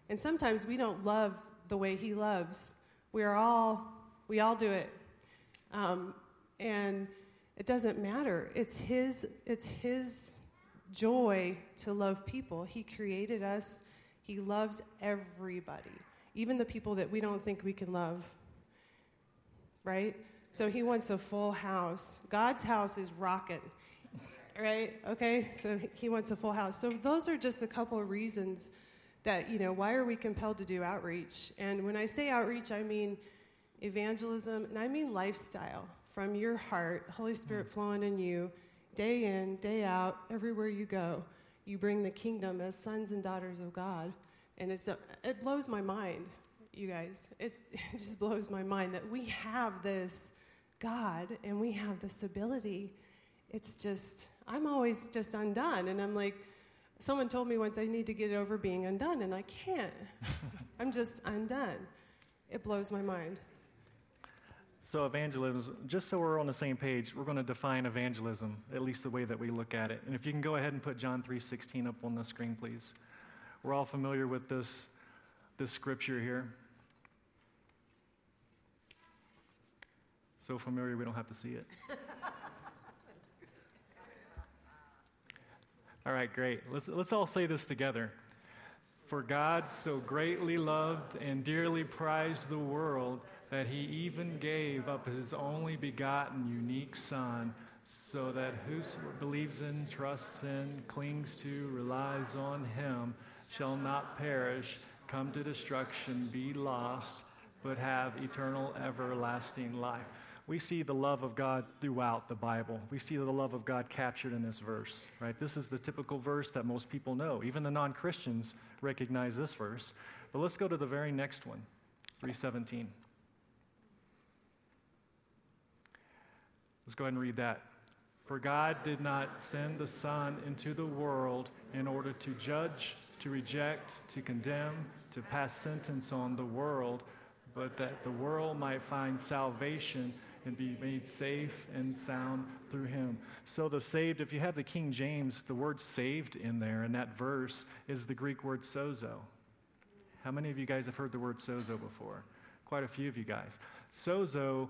K: And sometimes we don't love the way He loves. We are all, we all do it. Um, and it doesn't matter. It's His, it's His joy to love people. He created us. He loves everybody even the people that we don't think we can love. Right? So he wants a full house. God's house is rocking. Right? Okay? So he wants a full house. So those are just a couple of reasons that, you know, why are we compelled to do outreach? And when I say outreach, I mean evangelism and I mean lifestyle from your heart, Holy Spirit mm. flowing in you, day in, day out, everywhere you go. You bring the kingdom as sons and daughters of God. And it's, it blows my mind, you guys. It, it just blows my mind that we have this God and we have this ability. It's just, I'm always just undone. And I'm like, someone told me once I need to get over being undone, and I can't. I'm just undone. It blows my mind.
J: So, evangelism, just so we're on the same page, we're going to define evangelism, at least the way that we look at it. And if you can go ahead and put John 3:16 up on the screen, please. We're all familiar with this, this scripture here. So familiar we don't have to see it. all right, great. Let's, let's all say this together. For God so greatly loved and dearly prized the world that he even gave up his only begotten unique Son, so that whosoever believes in, trusts in, clings to, relies on him, shall not perish, come to destruction, be lost, but have eternal, everlasting life. We see the love of God throughout the Bible. We see the love of God captured in this verse, right? This is the typical verse that most people know. Even the non Christians recognize this verse. But let's go to the very next one, 317. Let's go ahead and read that. For God did not send the Son into the world in order to judge, to reject, to condemn, to pass sentence on the world, but that the world might find salvation and be made safe and sound through him. So, the saved, if you have the King James, the word saved in there in that verse is the Greek word sozo. How many of you guys have heard the word sozo before? Quite a few of you guys. Sozo,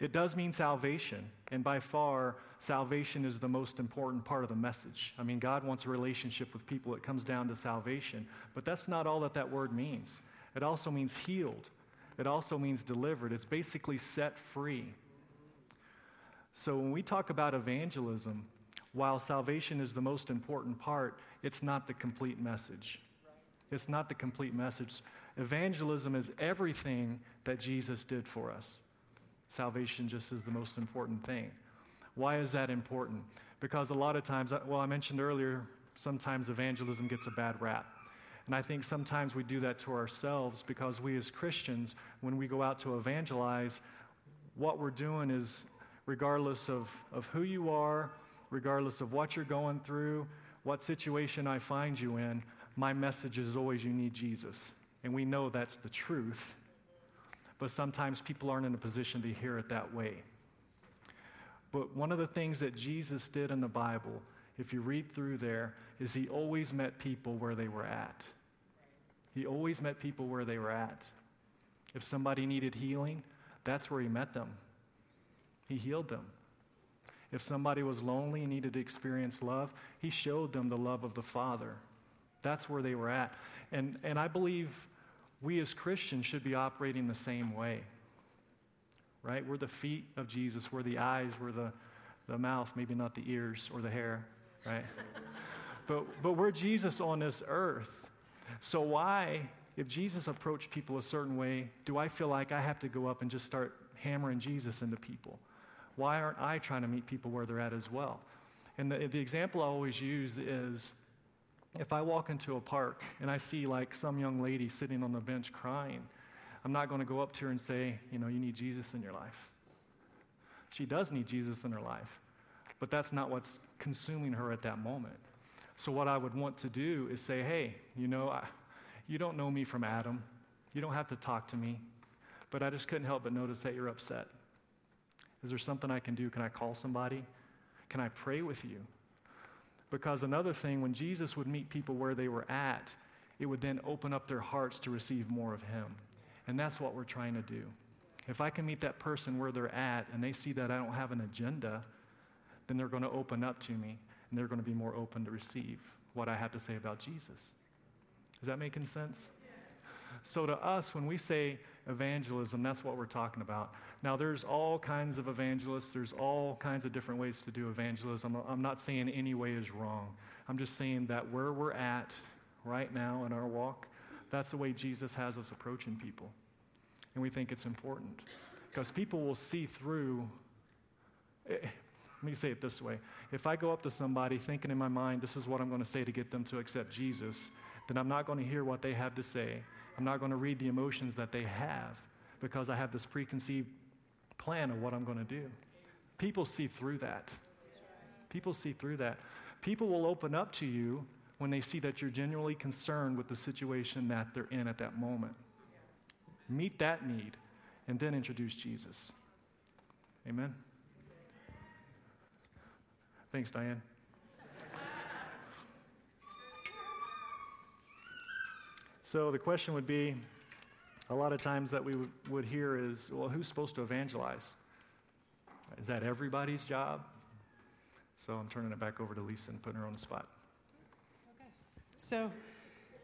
J: it does mean salvation, and by far, salvation is the most important part of the message. I mean, God wants a relationship with people. It comes down to salvation. But that's not all that that word means. It also means healed, it also means delivered. It's basically set free. So when we talk about evangelism, while salvation is the most important part, it's not the complete message. It's not the complete message. Evangelism is everything that Jesus did for us. Salvation just is the most important thing. Why is that important? Because a lot of times, well, I mentioned earlier, sometimes evangelism gets a bad rap. And I think sometimes we do that to ourselves because we as Christians, when we go out to evangelize, what we're doing is regardless of, of who you are, regardless of what you're going through, what situation I find you in, my message is always you need Jesus. And we know that's the truth. But sometimes people aren't in a position to hear it that way. But one of the things that Jesus did in the Bible, if you read through there, is he always met people where they were at. He always met people where they were at. If somebody needed healing, that's where he met them. He healed them. If somebody was lonely and needed to experience love, he showed them the love of the Father. That's where they were at. And, and I believe we as Christians should be operating the same way. Right? We're the feet of Jesus, we're the eyes, we're the, the mouth, maybe not the ears or the hair, right? but, but we're Jesus on this earth. So, why, if Jesus approached people a certain way, do I feel like I have to go up and just start hammering Jesus into people? Why aren't I trying to meet people where they're at as well? And the, the example I always use is if I walk into a park and I see like some young lady sitting on the bench crying, I'm not going to go up to her and say, you know, you need Jesus in your life. She does need Jesus in her life, but that's not what's consuming her at that moment. So, what I would want to do is say, hey, you know, I, you don't know me from Adam. You don't have to talk to me, but I just couldn't help but notice that you're upset. Is there something I can do? Can I call somebody? Can I pray with you? Because another thing, when Jesus would meet people where they were at, it would then open up their hearts to receive more of Him. And that's what we're trying to do. If I can meet that person where they're at and they see that I don't have an agenda, then they're going to open up to me and they're going to be more open to receive what I have to say about Jesus. Is that making sense? So, to us, when we say evangelism, that's what we're talking about. Now, there's all kinds of evangelists, there's all kinds of different ways to do evangelism. I'm not saying any way is wrong. I'm just saying that where we're at right now in our walk, that's the way Jesus has us approaching people. And we think it's important because people will see through. Eh, let me say it this way. If I go up to somebody thinking in my mind, this is what I'm going to say to get them to accept Jesus, then I'm not going to hear what they have to say. I'm not going to read the emotions that they have because I have this preconceived plan of what I'm going to do. People see through that. People see through that. People will open up to you when they see that you're genuinely concerned with the situation that they're in at that moment. Meet that need and then introduce Jesus. Amen. Thanks, Diane. So the question would be a lot of times that we would, would hear is, well, who's supposed to evangelize? Is that everybody's job? So I'm turning it back over to Lisa and putting her on the spot. Okay.
K: So,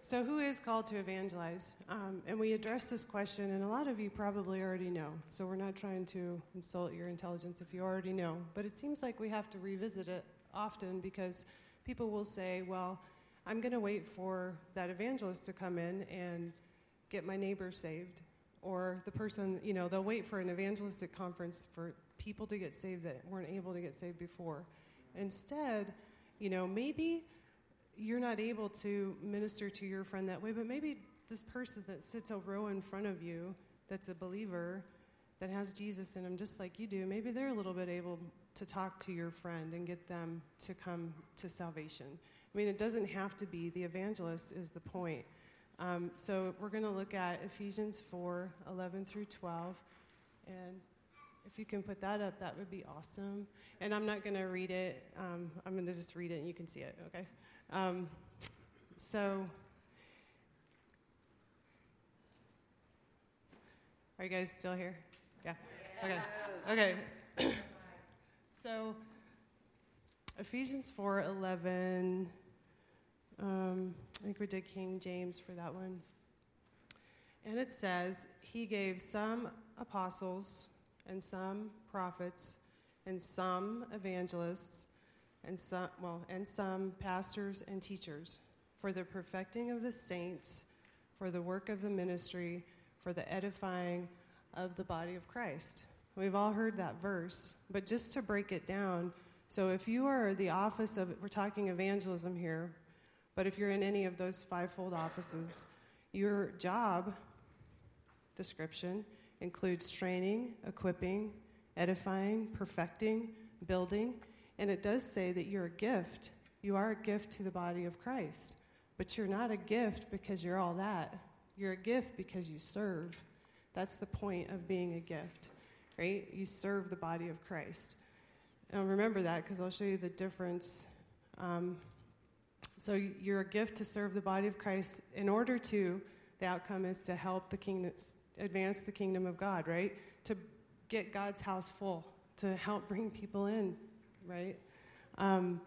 K: so who is called to evangelize? Um, and we addressed this question, and a lot of you probably already know. So we're not trying to insult your intelligence if you already know. But it seems like we have to revisit it often because people will say, well, I'm going to wait for that evangelist to come in and get my neighbor saved. Or the person, you know, they'll wait for an evangelistic conference for people to get saved that weren't able to get saved before. Instead, you know, maybe you're not able to minister to your friend that way, but maybe this person that sits a row in front of you that's a believer that has Jesus in them just like you do, maybe they're a little bit able to talk to your friend and get them to come to salvation. I mean, it doesn't have to be the evangelist, is the point. Um, so we're going to look at Ephesians 4 11 through 12. And if you can put that up, that would be awesome. And I'm not going to read it, um, I'm going to just read it and you can see it, okay? Um, so, are you guys still here? Yeah. Okay. Okay. so, Ephesians 4 11. I think we did King James for that one. And it says, He gave some apostles, and some prophets, and some evangelists, and some, well, and some pastors and teachers for the perfecting of the saints, for the work of the ministry, for the edifying of the body of Christ. We've all heard that verse, but just to break it down, so if you are the office of, we're talking evangelism here, but if you're in any of those fivefold offices, your job description includes training, equipping, edifying, perfecting, building, and it does say that you're a gift. You are a gift to the body of Christ. But you're not a gift because you're all that. You're a gift because you serve. That's the point of being a gift, right? You serve the body of Christ. And remember that because I'll show you the difference. Um, so you're a gift to serve the body of Christ. In order to, the outcome is to help the kingdom, advance the kingdom of God, right? To get God's house full, to help bring people in, right? Um,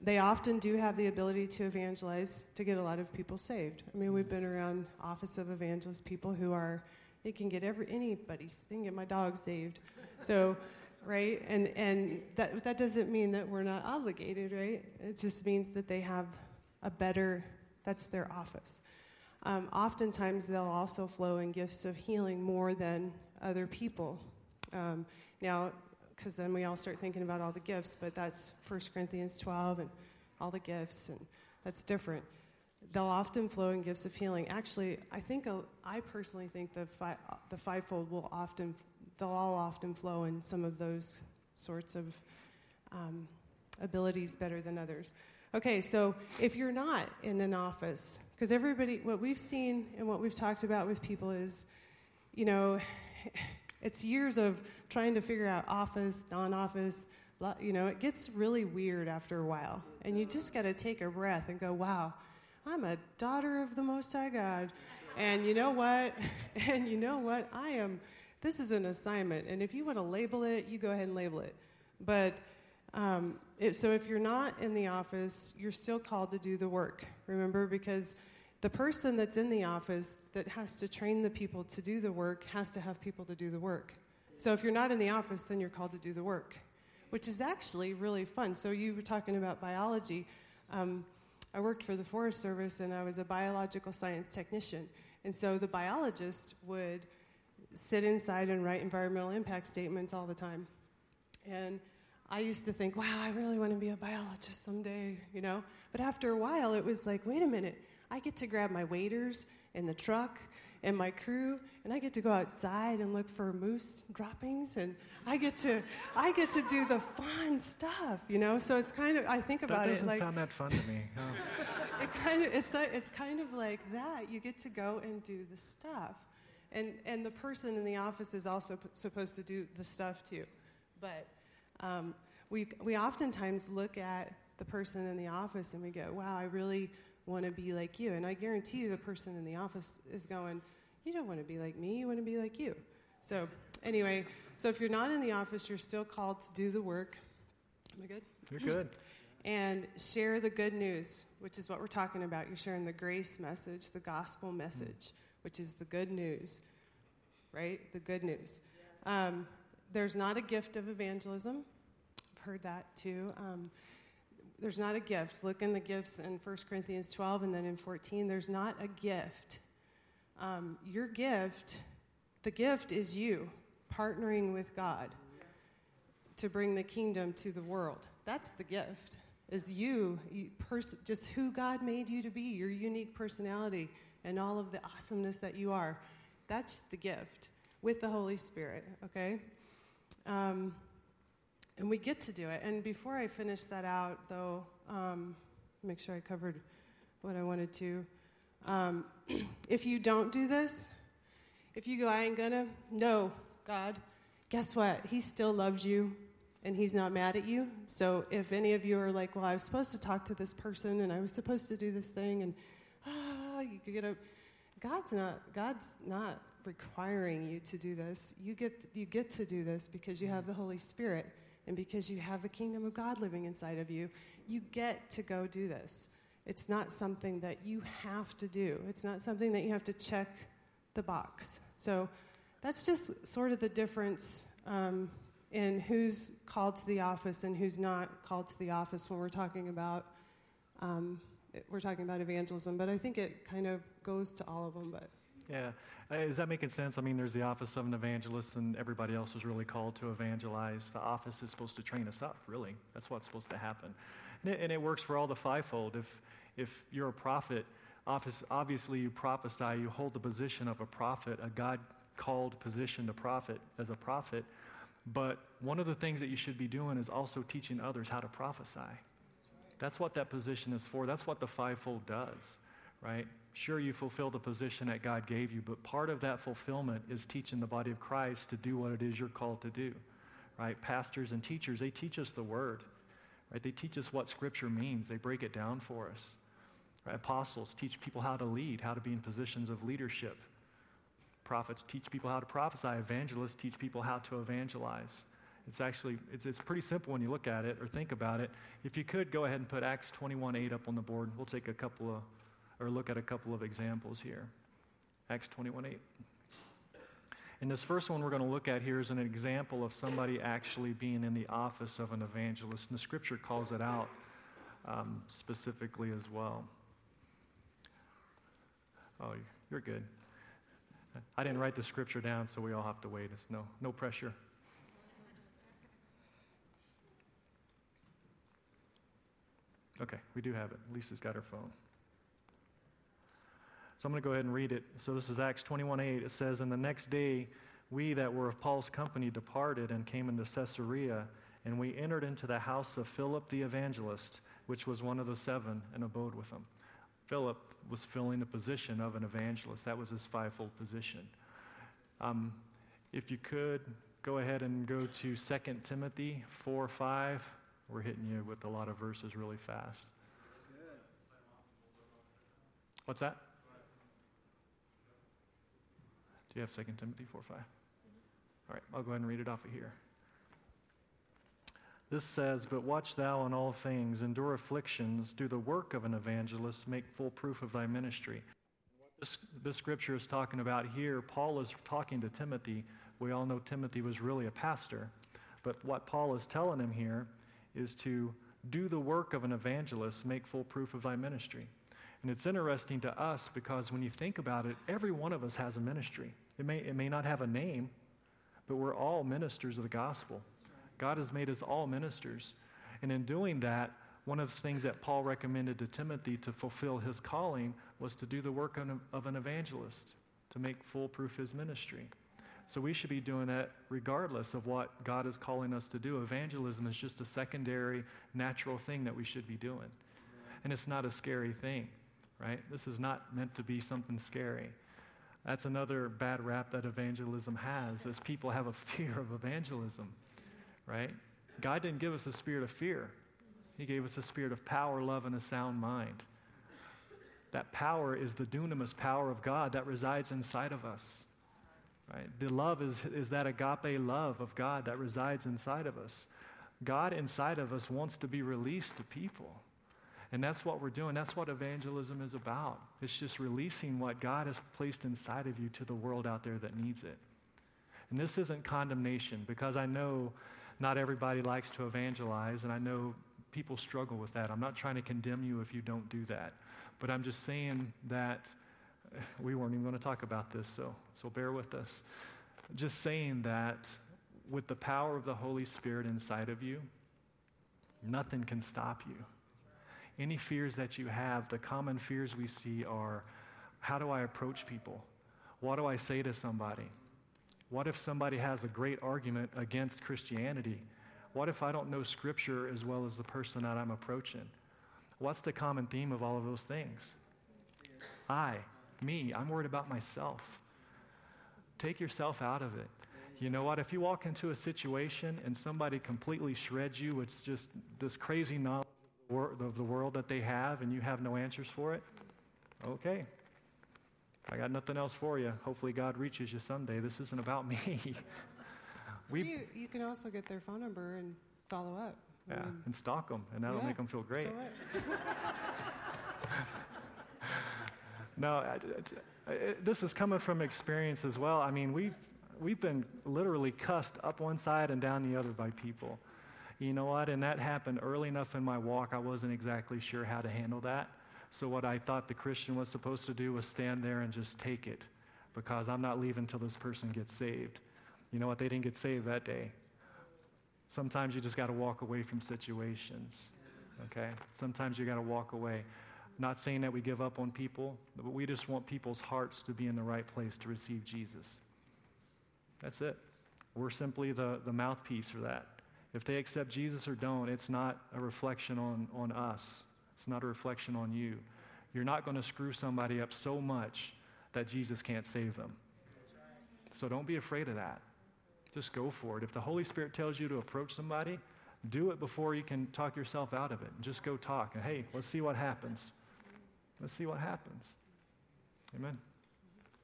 K: they often do have the ability to evangelize to get a lot of people saved. I mean, we've been around Office of Evangelist people who are, they can get every anybody, they can get my dog saved. So, right? And and that that doesn't mean that we're not obligated, right? It just means that they have a better. That's their office. Um, oftentimes, they'll also flow in gifts of healing more than other people. Um, now, because then we all start thinking about all the gifts, but that's 1 Corinthians 12 and all the gifts, and that's different. They'll often flow in gifts of healing. Actually, I think I personally think the fi- the fivefold will often they'll all often flow in some of those sorts of um, abilities better than others. Okay, so if you're not in an office, because everybody, what we've seen and what we've talked about with people is, you know, it's years of trying to figure out office, non office, you know, it gets really weird after a while. And you just got to take a breath and go, wow, I'm a daughter of the Most High God. And you know what? And you know what? I am, this is an assignment. And if you want to label it, you go ahead and label it. But um, it, so if you're not in the office, you're still called to do the work. Remember, because the person that's in the office that has to train the people to do the work has to have people to do the work. So if you're not in the office, then you're called to do the work, which is actually really fun. So you were talking about biology. Um, I worked for the Forest Service and I was a biological science technician. And so the biologist would sit inside and write environmental impact statements all the time. And I used to think, wow, I really want to be a biologist someday, you know? But after a while, it was like, wait a minute, I get to grab my waders in the truck and my crew, and I get to go outside and look for moose droppings, and I get to I get to do the fun stuff, you know. So it's kind of I think about
J: that doesn't
K: it like
J: sound that fun to me.
K: It kind of it's it's kind of like that. You get to go and do the stuff, and and the person in the office is also p- supposed to do the stuff too, but. Um, we, we oftentimes look at the person in the office and we go, wow, I really want to be like you. And I guarantee you the person in the office is going, you don't want to be like me, you want to be like you. So, anyway, so if you're not in the office, you're still called to do the work. Am I good?
J: You're good.
K: and share the good news, which is what we're talking about. You're sharing the grace message, the gospel message, which is the good news, right? The good news. Um, there's not a gift of evangelism. I've heard that too. Um, there's not a gift. Look in the gifts in 1 Corinthians 12 and then in 14. There's not a gift. Um, your gift, the gift is you partnering with God to bring the kingdom to the world. That's the gift. Is you, you pers- just who God made you to be, your unique personality, and all of the awesomeness that you are. That's the gift with the Holy Spirit, okay? Um, and we get to do it. And before I finish that out, though, um, make sure I covered what I wanted to. Um, if you don't do this, if you go, I ain't gonna, no, God, guess what? He still loves you and he's not mad at you. So if any of you are like, well, I was supposed to talk to this person and I was supposed to do this thing and you get a, God's not, God's not requiring you to do this. You get, you get to do this because you have the Holy Spirit and because you have the kingdom of God living inside of you. You get to go do this. It's not something that you have to do. It's not something that you have to check the box. So that's just sort of the difference um, in who's called to the office and who's not called to the office when we're talking about um, we're talking about evangelism. But I think it kind of goes to all of them. But
J: Yeah. Uh, Is that making sense? I mean, there's the office of an evangelist, and everybody else is really called to evangelize. The office is supposed to train us up, really. That's what's supposed to happen. And it, and it works for all the fivefold. If, if you're a prophet, office, obviously you prophesy, you hold the position of a prophet, a God called position to prophet as a prophet. But one of the things that you should be doing is also teaching others how to prophesy. That's what that position is for. That's what the fivefold does, right? Sure, you fulfill the position that God gave you, but part of that fulfillment is teaching the body of Christ to do what it is you're called to do, right? Pastors and teachers, they teach us the word, right? They teach us what Scripture means, they break it down for us. Right? Apostles teach people how to lead, how to be in positions of leadership. Prophets teach people how to prophesy. Evangelists teach people how to evangelize. It's actually, it's, it's pretty simple when you look at it or think about it. If you could, go ahead and put Acts 21.8 up on the board. We'll take a couple of, or look at a couple of examples here. Acts 21.8. And this first one we're going to look at here is an example of somebody actually being in the office of an evangelist. And the scripture calls it out um, specifically as well. Oh, you're good. I didn't write the scripture down, so we all have to wait. It's no, no pressure. Okay, we do have it. Lisa's got her phone. So I'm going to go ahead and read it. So this is Acts 21:8. It says, "And the next day we that were of Paul's company departed and came into Caesarea, and we entered into the house of Philip the evangelist, which was one of the seven, and abode with him." Philip was filling the position of an evangelist. That was his fivefold position. Um, if you could, go ahead and go to 2 Timothy 4 5. We're hitting you with a lot of verses really fast. What's that? Do you have 2 Timothy 4 5? All right, I'll go ahead and read it off of here. This says, But watch thou in all things, endure afflictions, do the work of an evangelist, make full proof of thy ministry. This, this scripture is talking about here, Paul is talking to Timothy. We all know Timothy was really a pastor. But what Paul is telling him here is to do the work of an evangelist, make full proof of thy ministry. And it's interesting to us because when you think about it, every one of us has a ministry. It may, it may not have a name, but we're all ministers of the gospel. God has made us all ministers. And in doing that, one of the things that Paul recommended to Timothy to fulfill his calling was to do the work of an evangelist, to make full proof his ministry. So we should be doing that regardless of what God is calling us to do. Evangelism is just a secondary, natural thing that we should be doing. And it's not a scary thing, right? This is not meant to be something scary. That's another bad rap that evangelism has, is people have a fear of evangelism, right? God didn't give us a spirit of fear. He gave us a spirit of power, love, and a sound mind. That power is the dunamis power of God that resides inside of us. Right? The love is, is that agape love of God that resides inside of us. God inside of us wants to be released to people. And that's what we're doing. That's what evangelism is about. It's just releasing what God has placed inside of you to the world out there that needs it. And this isn't condemnation because I know not everybody likes to evangelize, and I know people struggle with that. I'm not trying to condemn you if you don't do that. But I'm just saying that we weren't even going to talk about this, so, so bear with us. Just saying that with the power of the Holy Spirit inside of you, nothing can stop you. Any fears that you have, the common fears we see are how do I approach people? What do I say to somebody? What if somebody has a great argument against Christianity? What if I don't know Scripture as well as the person that I'm approaching? What's the common theme of all of those things? I, me, I'm worried about myself. Take yourself out of it. You know what? If you walk into a situation and somebody completely shreds you with just this crazy knowledge of the world that they have and you have no answers for it, okay. I got nothing else for you. Hopefully, God reaches you someday. This isn't about me.
K: we, you, you can also get their phone number and follow up.
J: Yeah, I mean, and stalk them, and that'll
K: yeah,
J: make them feel great.
K: So
J: no, I, I, this is coming from experience as well. I mean, we've, we've been literally cussed up one side and down the other by people. You know what? And that happened early enough in my walk, I wasn't exactly sure how to handle that. So, what I thought the Christian was supposed to do was stand there and just take it because I'm not leaving until this person gets saved. You know what? They didn't get saved that day. Sometimes you just got to walk away from situations. Okay? Sometimes you got to walk away. Not saying that we give up on people, but we just want people's hearts to be in the right place to receive Jesus. That's it. We're simply the, the mouthpiece for that. If they accept Jesus or don't, it's not a reflection on, on us. It's not a reflection on you. You're not going to screw somebody up so much that Jesus can't save them. So don't be afraid of that. Just go for it. If the Holy Spirit tells you to approach somebody, do it before you can talk yourself out of it. Just go talk. And hey, let's see what happens. Let's see what happens. Amen.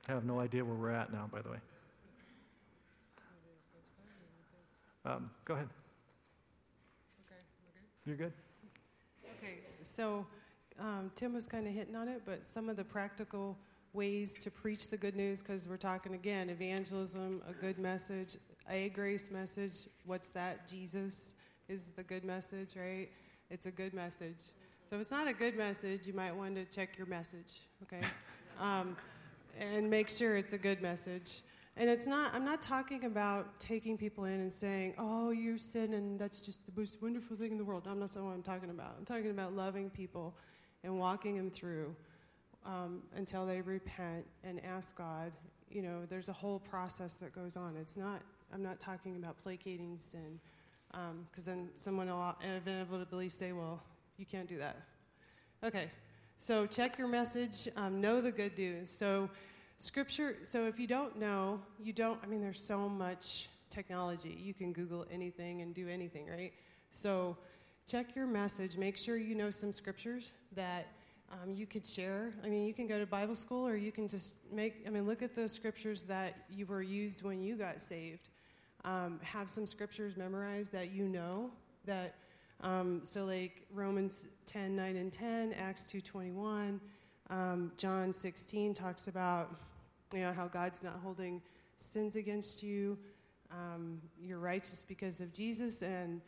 J: I have no idea where we're at now, by the way. Um, go ahead.
K: Okay, we're good.
J: You're good.
K: Okay, so um, Tim was kind of hitting on it, but some of the practical ways to preach the good news, because we're talking again evangelism, a good message, a grace message. What's that? Jesus is the good message, right? It's a good message. So if it's not a good message, you might want to check your message, okay? Um, and make sure it's a good message. And it's not, I'm not talking about taking people in and saying, oh, you sin and that's just the most wonderful thing in the world. I'm not what I'm talking about. I'm talking about loving people and walking them through um, until they repent and ask God. You know, there's a whole process that goes on. It's not, I'm not talking about placating sin. Because um, then someone will inevitably say, well, you can't do that. Okay, so check your message, um, know the good news. So, scripture, so if you don't know, you don't, I mean, there's so much technology. You can Google anything and do anything, right? So, check your message. Make sure you know some scriptures that um, you could share. I mean, you can go to Bible school or you can just make, I mean, look at those scriptures that you were used when you got saved. Um, have some scriptures memorized that you know that um, so like Romans 10, 9 and 10, Acts 2.21, um, John 16 talks about, you know, how God's not holding sins against you. Um, you're righteous because of Jesus and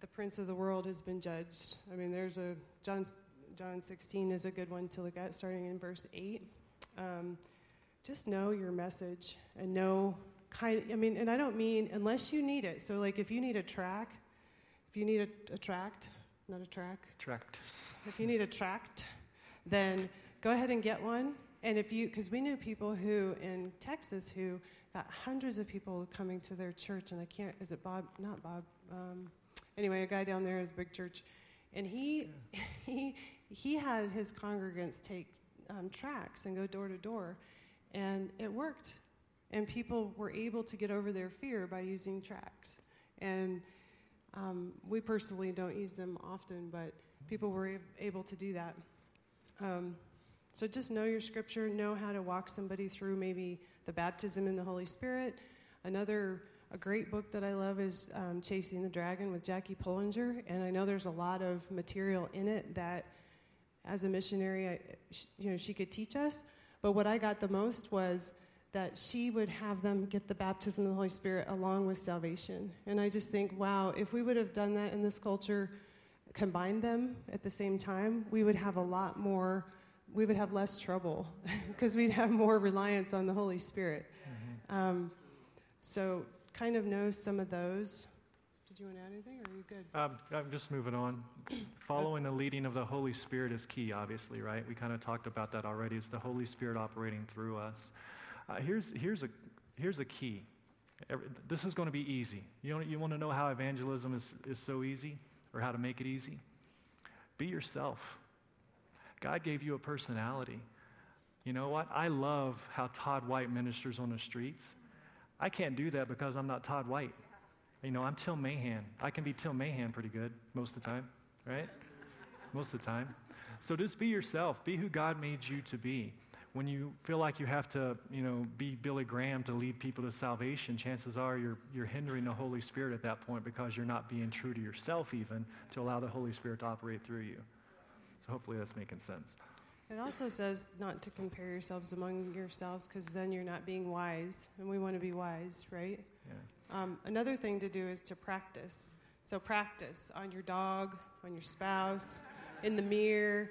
K: the prince of the world has been judged. I mean, there's a, John, John 16 is a good one to look at starting in verse 8. Um, just know your message and know kind I mean, and I don't mean unless you need it. So like if you need a track, if you need a, a tract, not a track.
J: Tract.
K: If you need a tract, then go ahead and get one and if you, because we knew people who in Texas who got hundreds of people coming to their church, and I can't, is it Bob? Not Bob. Um, anyway, a guy down there is a big church, and he, yeah. he, he had his congregants take um, tracts and go door to door, and it worked. And people were able to get over their fear by using tracts. And um, we personally don't use them often, but people were able to do that. Um, so just know your scripture, know how to walk somebody through maybe the baptism in the Holy Spirit. Another a great book that I love is um, Chasing the Dragon with Jackie Pullinger, and I know there's a lot of material in it that, as a missionary, I, you know, she could teach us. But what I got the most was that she would have them get the baptism of the Holy Spirit along with salvation. And I just think, wow, if we would have done that in this culture, combined them at the same time, we would have a lot more, we would have less trouble because we'd have more reliance on the Holy Spirit. Mm-hmm. Um, so, kind of know some of those. Did you want to add anything, or are you good?
J: Um, I'm just moving on. Following the leading of the Holy Spirit is key, obviously, right? We kind of talked about that already. It's the Holy Spirit operating through us. Uh, here's, here's, a, here's a key. Every, this is going to be easy. You, you want to know how evangelism is, is so easy or how to make it easy? Be yourself. God gave you a personality. You know what? I love how Todd White ministers on the streets. I can't do that because I'm not Todd White. You know, I'm Tim Mahan. I can be Tim Mahan pretty good most of the time, right? Most of the time. So just be yourself. Be who God made you to be when you feel like you have to, you know, be Billy Graham to lead people to salvation, chances are you're, you're hindering the Holy Spirit at that point because you're not being true to yourself even to allow the Holy Spirit to operate through you. So hopefully that's making sense.
K: It also says not to compare yourselves among yourselves because then you're not being wise, and we want to be wise, right? Yeah. Um, another thing to do is to practice. So practice on your dog, on your spouse, in the mirror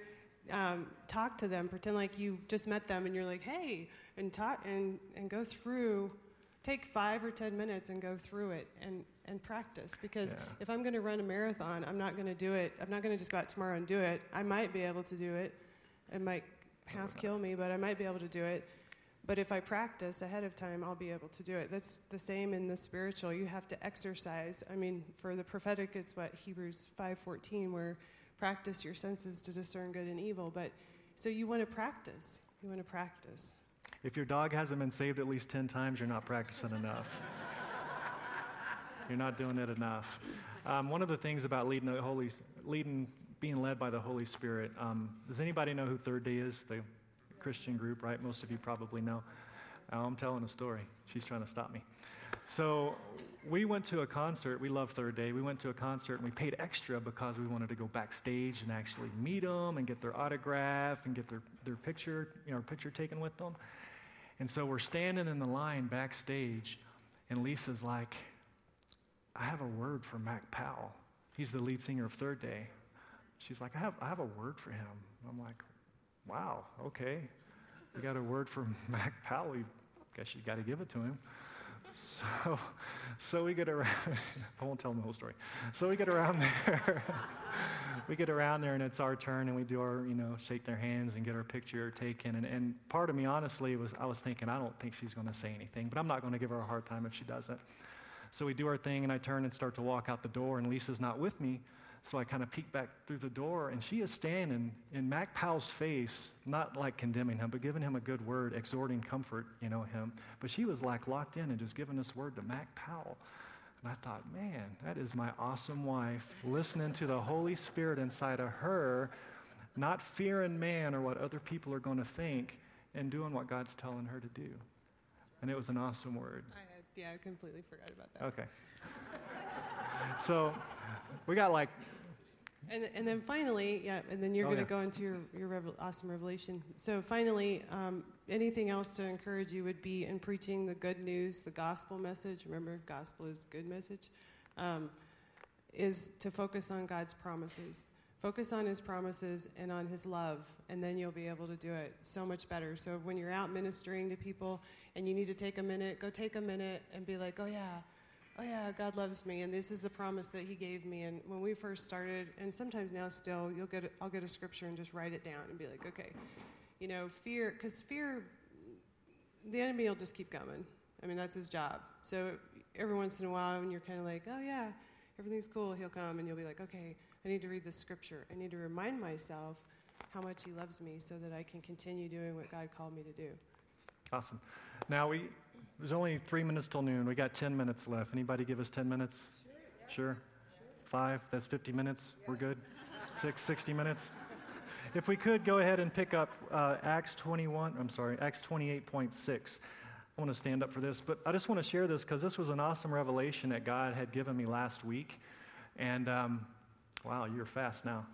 K: um, talk to them, pretend like you just met them, and you're like, hey, and talk and and go through. Take five or ten minutes and go through it and and practice. Because yeah. if I'm going to run a marathon, I'm not going to do it. I'm not going to just go out tomorrow and do it. I might be able to do it. It might half kill me, but I might be able to do it. But if I practice ahead of time, I'll be able to do it. That's the same in the spiritual. You have to exercise. I mean, for the prophetic, it's what Hebrews 5:14, where practice your senses to discern good and evil. But so you want to practice. You want to practice.
J: If your dog hasn't been saved at least 10 times, you're not practicing enough. you're not doing it enough. Um, one of the things about leading the Holy, leading, being led by the Holy Spirit. Um, does anybody know who Third Day is? The Christian group, right? Most of you probably know. I'm telling a story. She's trying to stop me. So we went to a concert. We love Third Day. We went to a concert and we paid extra because we wanted to go backstage and actually meet them and get their autograph and get their, their picture, you know, picture taken with them. And so we're standing in the line backstage, and Lisa's like, I have a word for Mac Powell. He's the lead singer of Third Day. She's like, I have, I have a word for him. I'm like, wow, okay. You got a word for Mac Powell. I guess you got to give it to him. So, so we get around, I won't tell them the whole story. So we get around there. we get around there and it's our turn and we do our, you know, shake their hands and get our picture taken. And, and part of me, honestly, was I was thinking, I don't think she's going to say anything, but I'm not going to give her a hard time if she doesn't. So we do our thing and I turn and start to walk out the door and Lisa's not with me. So I kind of peek back through the door, and she is standing in Mac Powell's face, not like condemning him, but giving him a good word, exhorting comfort, you know, him. But she was like locked in and just giving this word to Mac Powell. And I thought, man, that is my awesome wife, listening to the Holy Spirit inside of her, not fearing man or what other people are going to think, and doing what God's telling her to do. And it was an awesome word.
K: I yeah, I completely forgot about that.
J: Okay. so we got like
K: and, and then finally, yeah, and then you're oh, going to yeah. go into your, your revel- awesome revelation. So finally, um, anything else to encourage you would be in preaching the good news, the gospel message. Remember, gospel is good message. Um, is to focus on God's promises. Focus on His promises and on His love, and then you'll be able to do it so much better. So when you're out ministering to people and you need to take a minute, go take a minute and be like, oh yeah oh yeah, God loves me, and this is a promise that He gave me. And when we first started, and sometimes now still, you'll get, I'll get a scripture and just write it down and be like, okay, You know, fear, because fear, the enemy will just keep coming. I mean, that's his job. So every once in a while, when you're kind of like, oh, yeah, everything's cool, he'll come and you'll be like, okay, I need to read the scripture. I need to remind myself how much he loves me so that I can continue doing what God called me to do.
J: Awesome. Now, we, there's only three minutes till noon. We got 10 minutes left. Anybody give us 10 minutes? Sure? Five? That's 50 minutes? We're good? Six, 60 minutes? If we could go ahead and pick up uh, Acts 21, I'm sorry, Acts 28.6. I want to stand up for this, but I just want to share this because this was an awesome revelation that God had given me last week. And um, wow, you're fast now.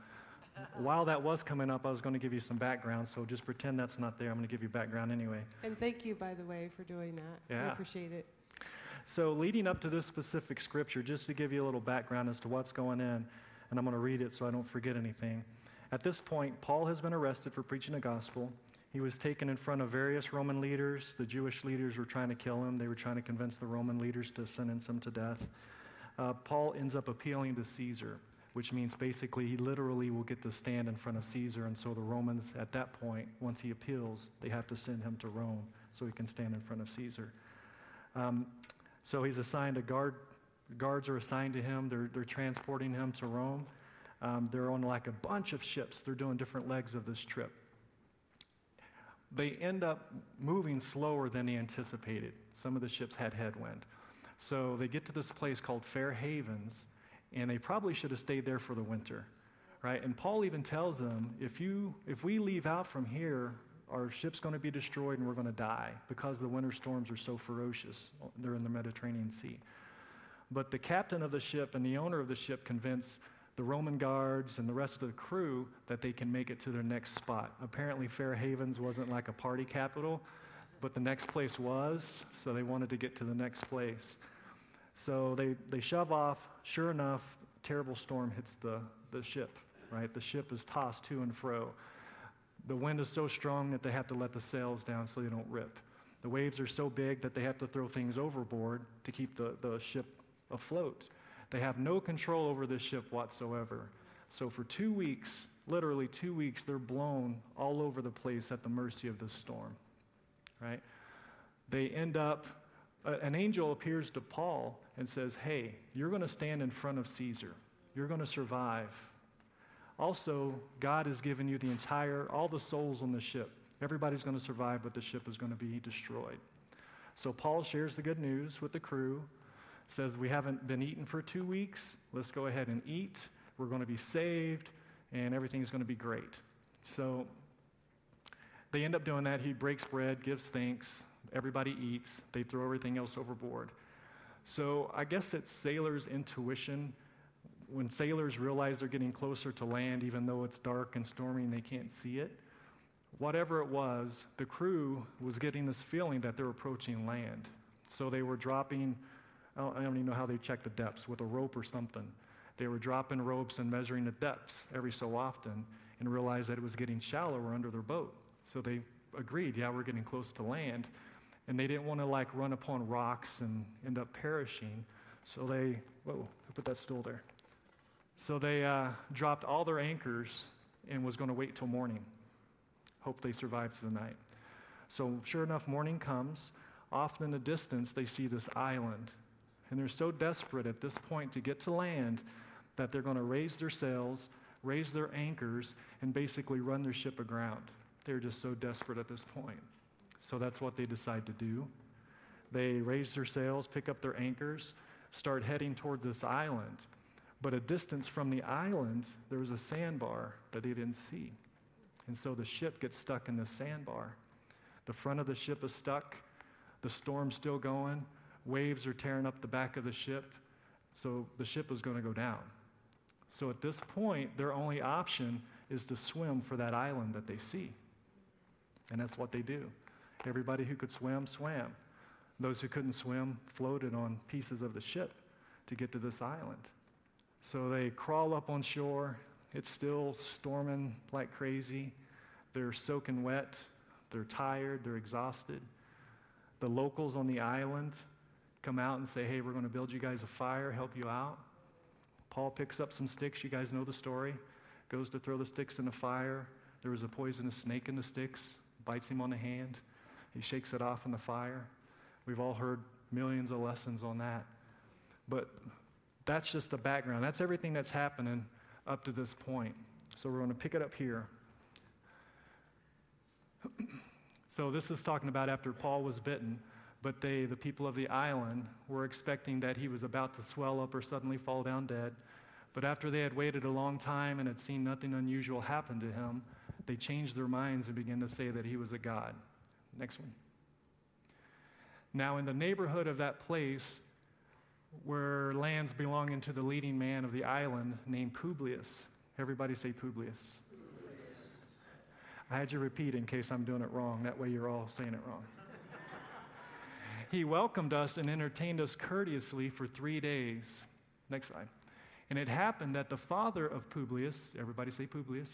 J: While that was coming up, I was going to give you some background, so just pretend that's not there. I'm going to give you background anyway.
K: And thank you, by the way, for doing that.
J: Yeah.
K: I appreciate it.
J: So, leading up to this specific scripture, just to give you a little background as to what's going in, and I'm going to read it so I don't forget anything. At this point, Paul has been arrested for preaching the gospel. He was taken in front of various Roman leaders. The Jewish leaders were trying to kill him, they were trying to convince the Roman leaders to sentence him to death. Uh, Paul ends up appealing to Caesar, which means basically he literally will get to stand in front of Caesar. And so the Romans, at that point, once he appeals, they have to send him to Rome so he can stand in front of Caesar. Um, so he's assigned a guard. Guards are assigned to him. They're, they're transporting him to Rome. Um, they're on like a bunch of ships. They're doing different legs of this trip. They end up moving slower than they anticipated. Some of the ships had headwind. So they get to this place called Fair Havens, and they probably should have stayed there for the winter, right? And Paul even tells them, if you if we leave out from here, our ship's going to be destroyed and we're going to die because the winter storms are so ferocious. They're in the Mediterranean Sea. But the captain of the ship and the owner of the ship convince the Roman guards and the rest of the crew that they can make it to their next spot. Apparently, Fair Havens wasn't like a party capital, but the next place was, so they wanted to get to the next place. So they, they shove off. Sure enough, terrible storm hits the, the ship, right? The ship is tossed to and fro. The wind is so strong that they have to let the sails down so they don't rip. The waves are so big that they have to throw things overboard to keep the, the ship afloat. They have no control over this ship whatsoever. So for two weeks, literally two weeks, they're blown all over the place at the mercy of the storm. Right? They end up, an angel appears to Paul and says, Hey, you're going to stand in front of Caesar. You're going to survive. Also, God has given you the entire, all the souls on the ship. Everybody's going to survive, but the ship is going to be destroyed. So Paul shares the good news with the crew says, We haven't been eating for two weeks. Let's go ahead and eat. We're going to be saved, and everything's going to be great. So they end up doing that. He breaks bread, gives thanks. Everybody eats. They throw everything else overboard. So I guess it's sailors' intuition. When sailors realize they're getting closer to land, even though it's dark and stormy and they can't see it, whatever it was, the crew was getting this feeling that they're approaching land. So they were dropping I don't, I don't even know how they check the depths with a rope or something. They were dropping ropes and measuring the depths every so often and realized that it was getting shallower under their boat. So they agreed, yeah, we're getting close to land. And they didn't want to like run upon rocks and end up perishing. So they, whoa, I put that stool there. So they uh, dropped all their anchors and was going to wait till morning. Hope they survived to the night. So sure enough, morning comes. Off in the distance, they see this island and they're so desperate at this point to get to land that they're going to raise their sails, raise their anchors, and basically run their ship aground. They're just so desperate at this point. So that's what they decide to do. They raise their sails, pick up their anchors, start heading towards this island. But a distance from the island, there was a sandbar that they didn't see. And so the ship gets stuck in the sandbar. The front of the ship is stuck, the storm's still going, Waves are tearing up the back of the ship, so the ship is going to go down. So at this point, their only option is to swim for that island that they see. And that's what they do. Everybody who could swim, swam. Those who couldn't swim floated on pieces of the ship to get to this island. So they crawl up on shore. It's still storming like crazy. They're soaking wet. They're tired. They're exhausted. The locals on the island come out and say, hey, we're going to build you guys a fire, help you out. Paul picks up some sticks. You guys know the story. Goes to throw the sticks in the fire. There was a poisonous snake in the sticks, bites him on the hand. He shakes it off in the fire. We've all heard millions of lessons on that. But that's just the background. That's everything that's happening up to this point. So we're going to pick it up here. so this is talking about after Paul was bitten, but they, the people of the island, were expecting that he was about to swell up or suddenly fall down dead. But after they had waited a long time and had seen nothing unusual happen to him, they changed their minds and began to say that he was a god. Next one. Now, in the neighborhood of that place were lands belonging to the leading man of the island named Publius. Everybody say Publius. I had you repeat in case I'm doing it wrong. That way you're all saying it wrong. he welcomed us and entertained us courteously for three days. Next slide. And it happened that the father of Publius, everybody say Publius,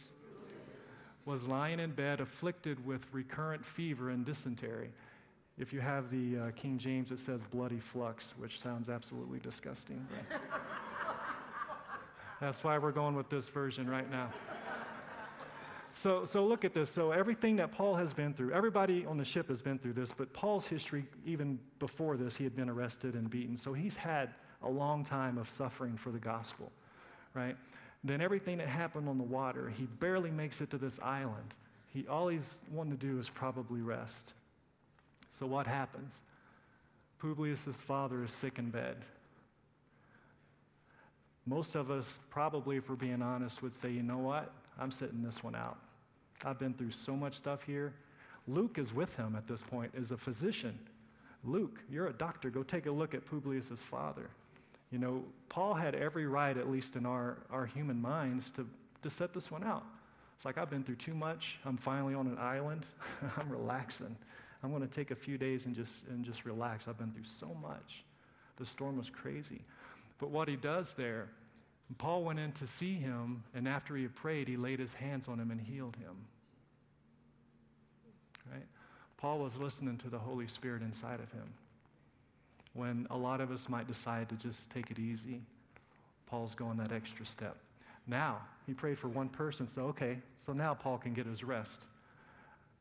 J: was lying in bed afflicted with recurrent fever and dysentery. If you have the uh, King James, it says bloody flux, which sounds absolutely disgusting. That's why we're going with this version right now. So, so look at this. So everything that Paul has been through, everybody on the ship has been through this, but Paul's history, even before this, he had been arrested and beaten. So he's had a long time of suffering for the gospel, right? Then everything that happened on the water, he barely makes it to this island. He all he's wanted to do is probably rest. So what happens? Publius' father is sick in bed. Most of us, probably, if we're being honest, would say, you know what? I'm sitting this one out. I've been through so much stuff here. Luke is with him at this point is a physician. Luke, you're a doctor. Go take a look at Publius' father. You know, Paul had every right, at least in our, our human minds, to, to set this one out. It's like, I've been through too much. I'm finally on an island. I'm relaxing. I'm going to take a few days and just, and just relax. I've been through so much. The storm was crazy. But what he does there, Paul went in to see him, and after he had prayed, he laid his hands on him and healed him. Right? Paul was listening to the Holy Spirit inside of him when a lot of us might decide to just take it easy, Paul's going that extra step. Now, he prayed for one person, so okay, so now Paul can get his rest.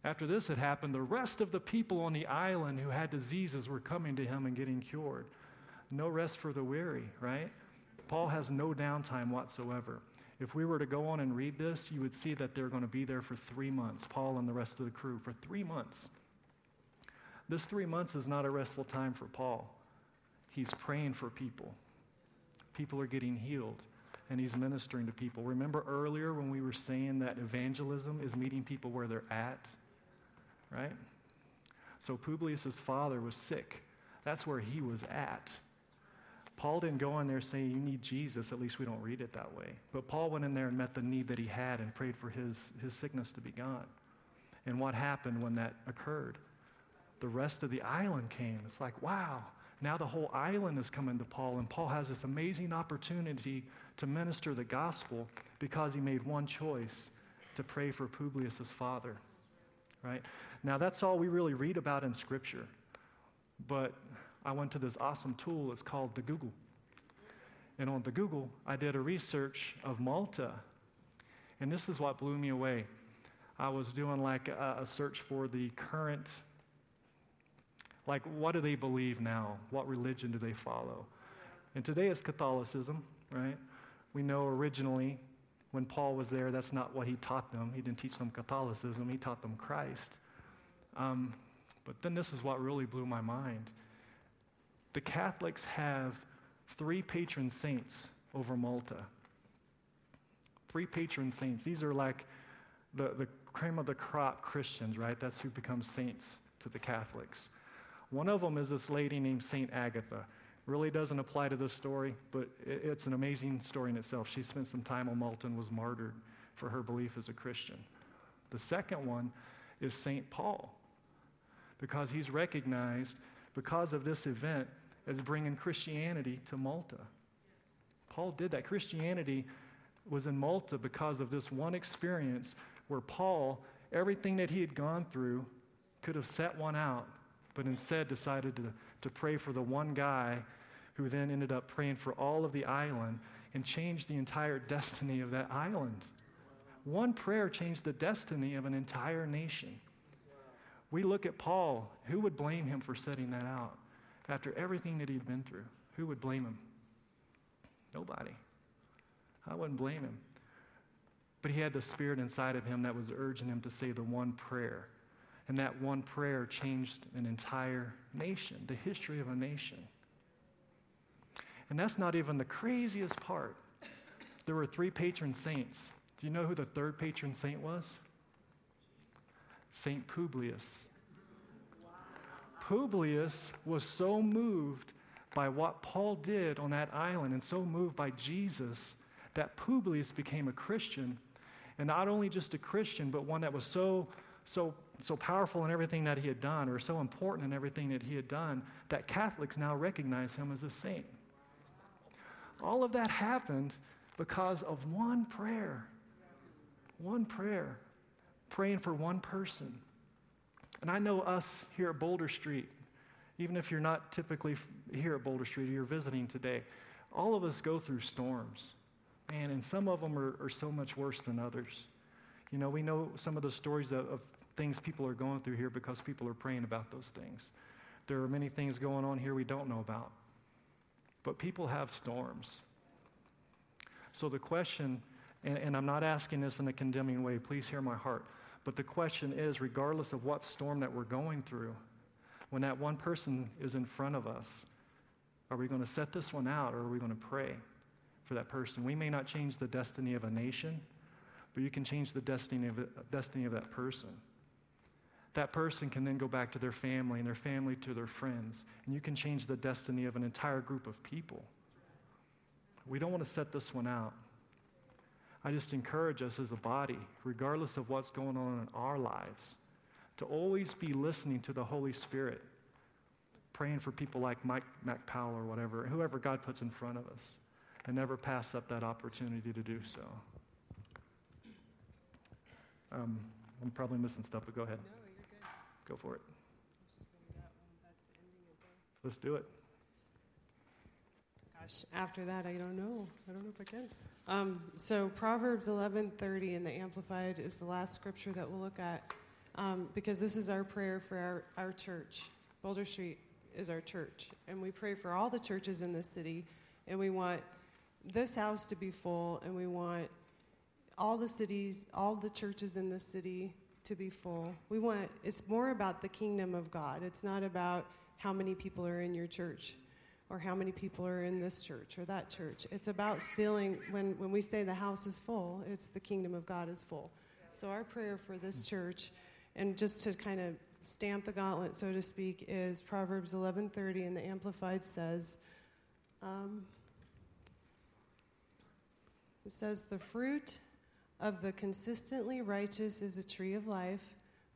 J: After this had happened, the rest of the people on the island who had diseases were coming to him and getting cured. No rest for the weary, right? Paul has no downtime whatsoever. If we were to go on and read this, you would see that they're going to be there for three months, Paul and the rest of the crew, for three months. This three months is not a restful time for Paul. He's praying for people. People are getting healed, and he's ministering to people. Remember earlier when we were saying that evangelism is meeting people where they're at? Right? So Publius' father was sick. That's where he was at. Paul didn't go in there saying, You need Jesus. At least we don't read it that way. But Paul went in there and met the need that he had and prayed for his, his sickness to be gone. And what happened when that occurred? The rest of the island came. It's like, wow, now the whole island is coming to Paul, and Paul has this amazing opportunity to minister the gospel because he made one choice to pray for Publius' father. Right? Now, that's all we really read about in Scripture. But I went to this awesome tool. It's called the Google. And on the Google, I did a research of Malta. And this is what blew me away. I was doing like a, a search for the current like, what do they believe now? What religion do they follow? And today it's Catholicism, right? We know originally when Paul was there, that's not what he taught them. He didn't teach them Catholicism, he taught them Christ. Um, but then this is what really blew my mind. The Catholics have three patron saints over Malta. Three patron saints. These are like the, the cream of the crop Christians, right? That's who becomes saints to the Catholics. One of them is this lady named St. Agatha. Really doesn't apply to this story, but it's an amazing story in itself. She spent some time on Malta and was martyred for her belief as a Christian. The second one is St. Paul, because he's recognized because of this event as bringing Christianity to Malta. Paul did that. Christianity was in Malta because of this one experience where Paul, everything that he had gone through, could have set one out but instead decided to, to pray for the one guy who then ended up praying for all of the island and changed the entire destiny of that island. one prayer changed the destiny of an entire nation. We look at Paul. Who would blame him for setting that out? After everything that he'd been through, who would blame him? Nobody. I wouldn't blame him. But he had the spirit inside of him that was urging him to say the one prayer. And that one prayer changed an entire nation, the history of a nation. And that's not even the craziest part. There were three patron saints. Do you know who the third patron saint was? Saint Publius. Publius was so moved by what Paul did on that island and so moved by Jesus that Publius became a Christian. And not only just a Christian, but one that was so, so, so powerful in everything that he had done, or so important in everything that he had done, that Catholics now recognize him as a saint. All of that happened because of one prayer. One prayer. Praying for one person. And I know us here at Boulder Street, even if you're not typically here at Boulder Street or you're visiting today, all of us go through storms. Man, and some of them are, are so much worse than others. You know, we know some of the stories of, of things people are going through here because people are praying about those things. There are many things going on here we don't know about. But people have storms. So the question, and, and, I'm not asking this in a condemning way, please hear my heart. But the question is regardless of what storm that we're going through, when that one person is in front of us, are we going to set this one out or are we going to pray for that person? We may not change the destiny of a nation, but you can change the destiny of, destiny of that person. That person can then go back to their family and their family to their friends, and you can change the destiny of an entire group of people. We don't want to set this one out. I just encourage us as a body, regardless of what's going on in our lives, to always be listening to the Holy Spirit, praying for people like Mike Mac Powell or whatever, whoever God puts in front of us, and never pass up that opportunity to do so. Um, I'm probably missing stuff, but go ahead.
K: No.
J: Go for it.
K: Let's
J: do it.
K: Gosh, after that, I don't know. I don't know if I can. Um, so Proverbs 11:30 in the Amplified is the last scripture that we'll look at, um, because this is our prayer for our, our church. Boulder Street is our church, and we pray for all the churches in this city, and we want this house to be full, and we want all the cities, all the churches in the city to be full. We want it's more about the kingdom of God. It's not about how many people are in your church or how many people are in this church or that church. It's about feeling, when, when we say the house is full, it's the kingdom of God is full. So our prayer for this church, and just to kind of stamp the gauntlet, so to speak, is Proverbs 11:30, and the Amplified says, um, it says, "The fruit of the consistently righteous is a tree of life.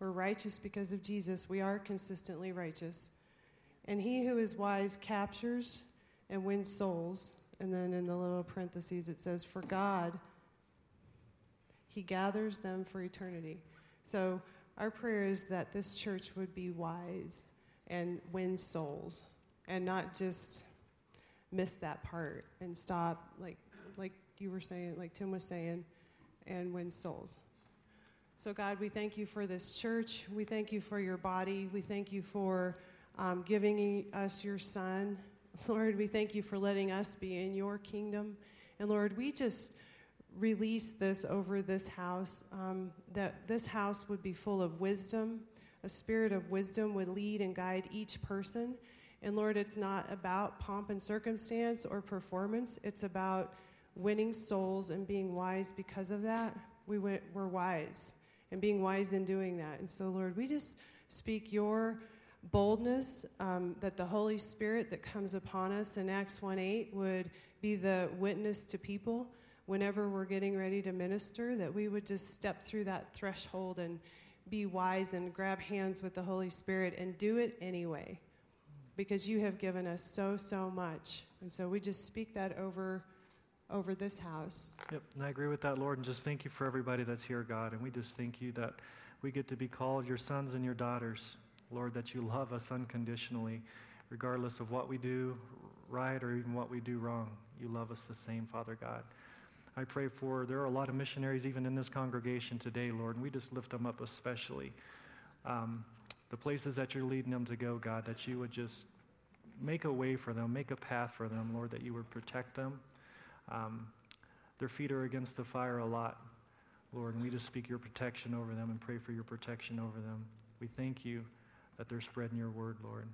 K: We're righteous because of Jesus. We are consistently righteous. And he who is wise captures and wins souls. And then in the little parentheses it says, For God, he gathers them for eternity. So our prayer is that this church would be wise and win souls and not just miss that part and stop like like you were saying like Tim was saying and win souls. So God, we thank you for this church. We thank you for your body. We thank you for um, giving us your son. Lord, we thank you for letting us be in your kingdom. And Lord, we just release this over this house um, that this house would be full of wisdom. A spirit of wisdom would lead and guide each person. And Lord, it's not about pomp and circumstance or performance, it's about winning souls and being wise because of that. We went, we're wise and being wise in doing that. And so, Lord, we just speak your boldness um, that the Holy Spirit that comes upon us in Acts 1 8 would be the witness to people whenever we're getting ready to minister, that we would just step through that threshold and be wise and grab hands with the Holy Spirit and do it anyway because you have given us so, so much. And so we just speak that over over this house.
J: Yep, and I agree with that, Lord, and just thank you for everybody that's here, God. And we just thank you that we get to be called your sons and your daughters. Lord, that you love us unconditionally, regardless of what we do right or even what we do wrong. You love us the same, Father God. I pray for, there are a lot of missionaries even in this congregation today, Lord, and we just lift them up especially. Um, the places that you're leading them to go, God, that you would just make a way for them, make a path for them, Lord, that you would protect them. Um, their feet are against the fire a lot, Lord, and we just speak your protection over them and pray for your protection over them. We thank you that they're spreading your word, Lord.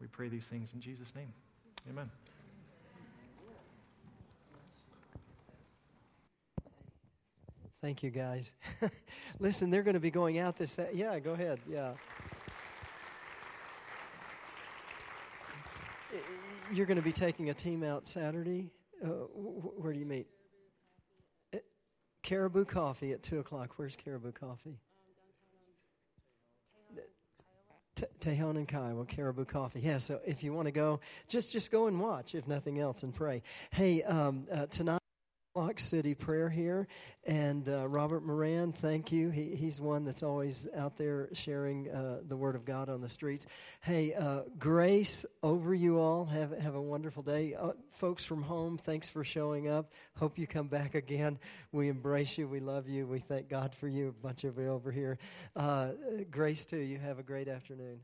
J: We pray these things in Jesus' name. Amen.
A: Thank you, guys. Listen, they're going to be going out this. Yeah, go ahead. Yeah. You're going to be taking a team out Saturday. Uh, where do you meet? At Caribou Coffee at 2 o'clock. Where's Caribou Coffee? Tejon and Kiowa, Caribou Coffee. Yeah, so if you want to go, just just go and watch, if nothing else, and pray. Hey, um, uh, tonight. City Prayer here. And uh, Robert Moran, thank you. He, he's one that's always out there sharing uh, the Word of God on the streets. Hey, uh, grace over you all. Have, have a wonderful day. Uh, folks from home, thanks for showing up. Hope you come back again. We embrace you. We love you. We thank God for you. A bunch of you over here. Uh, grace to you. Have a great afternoon.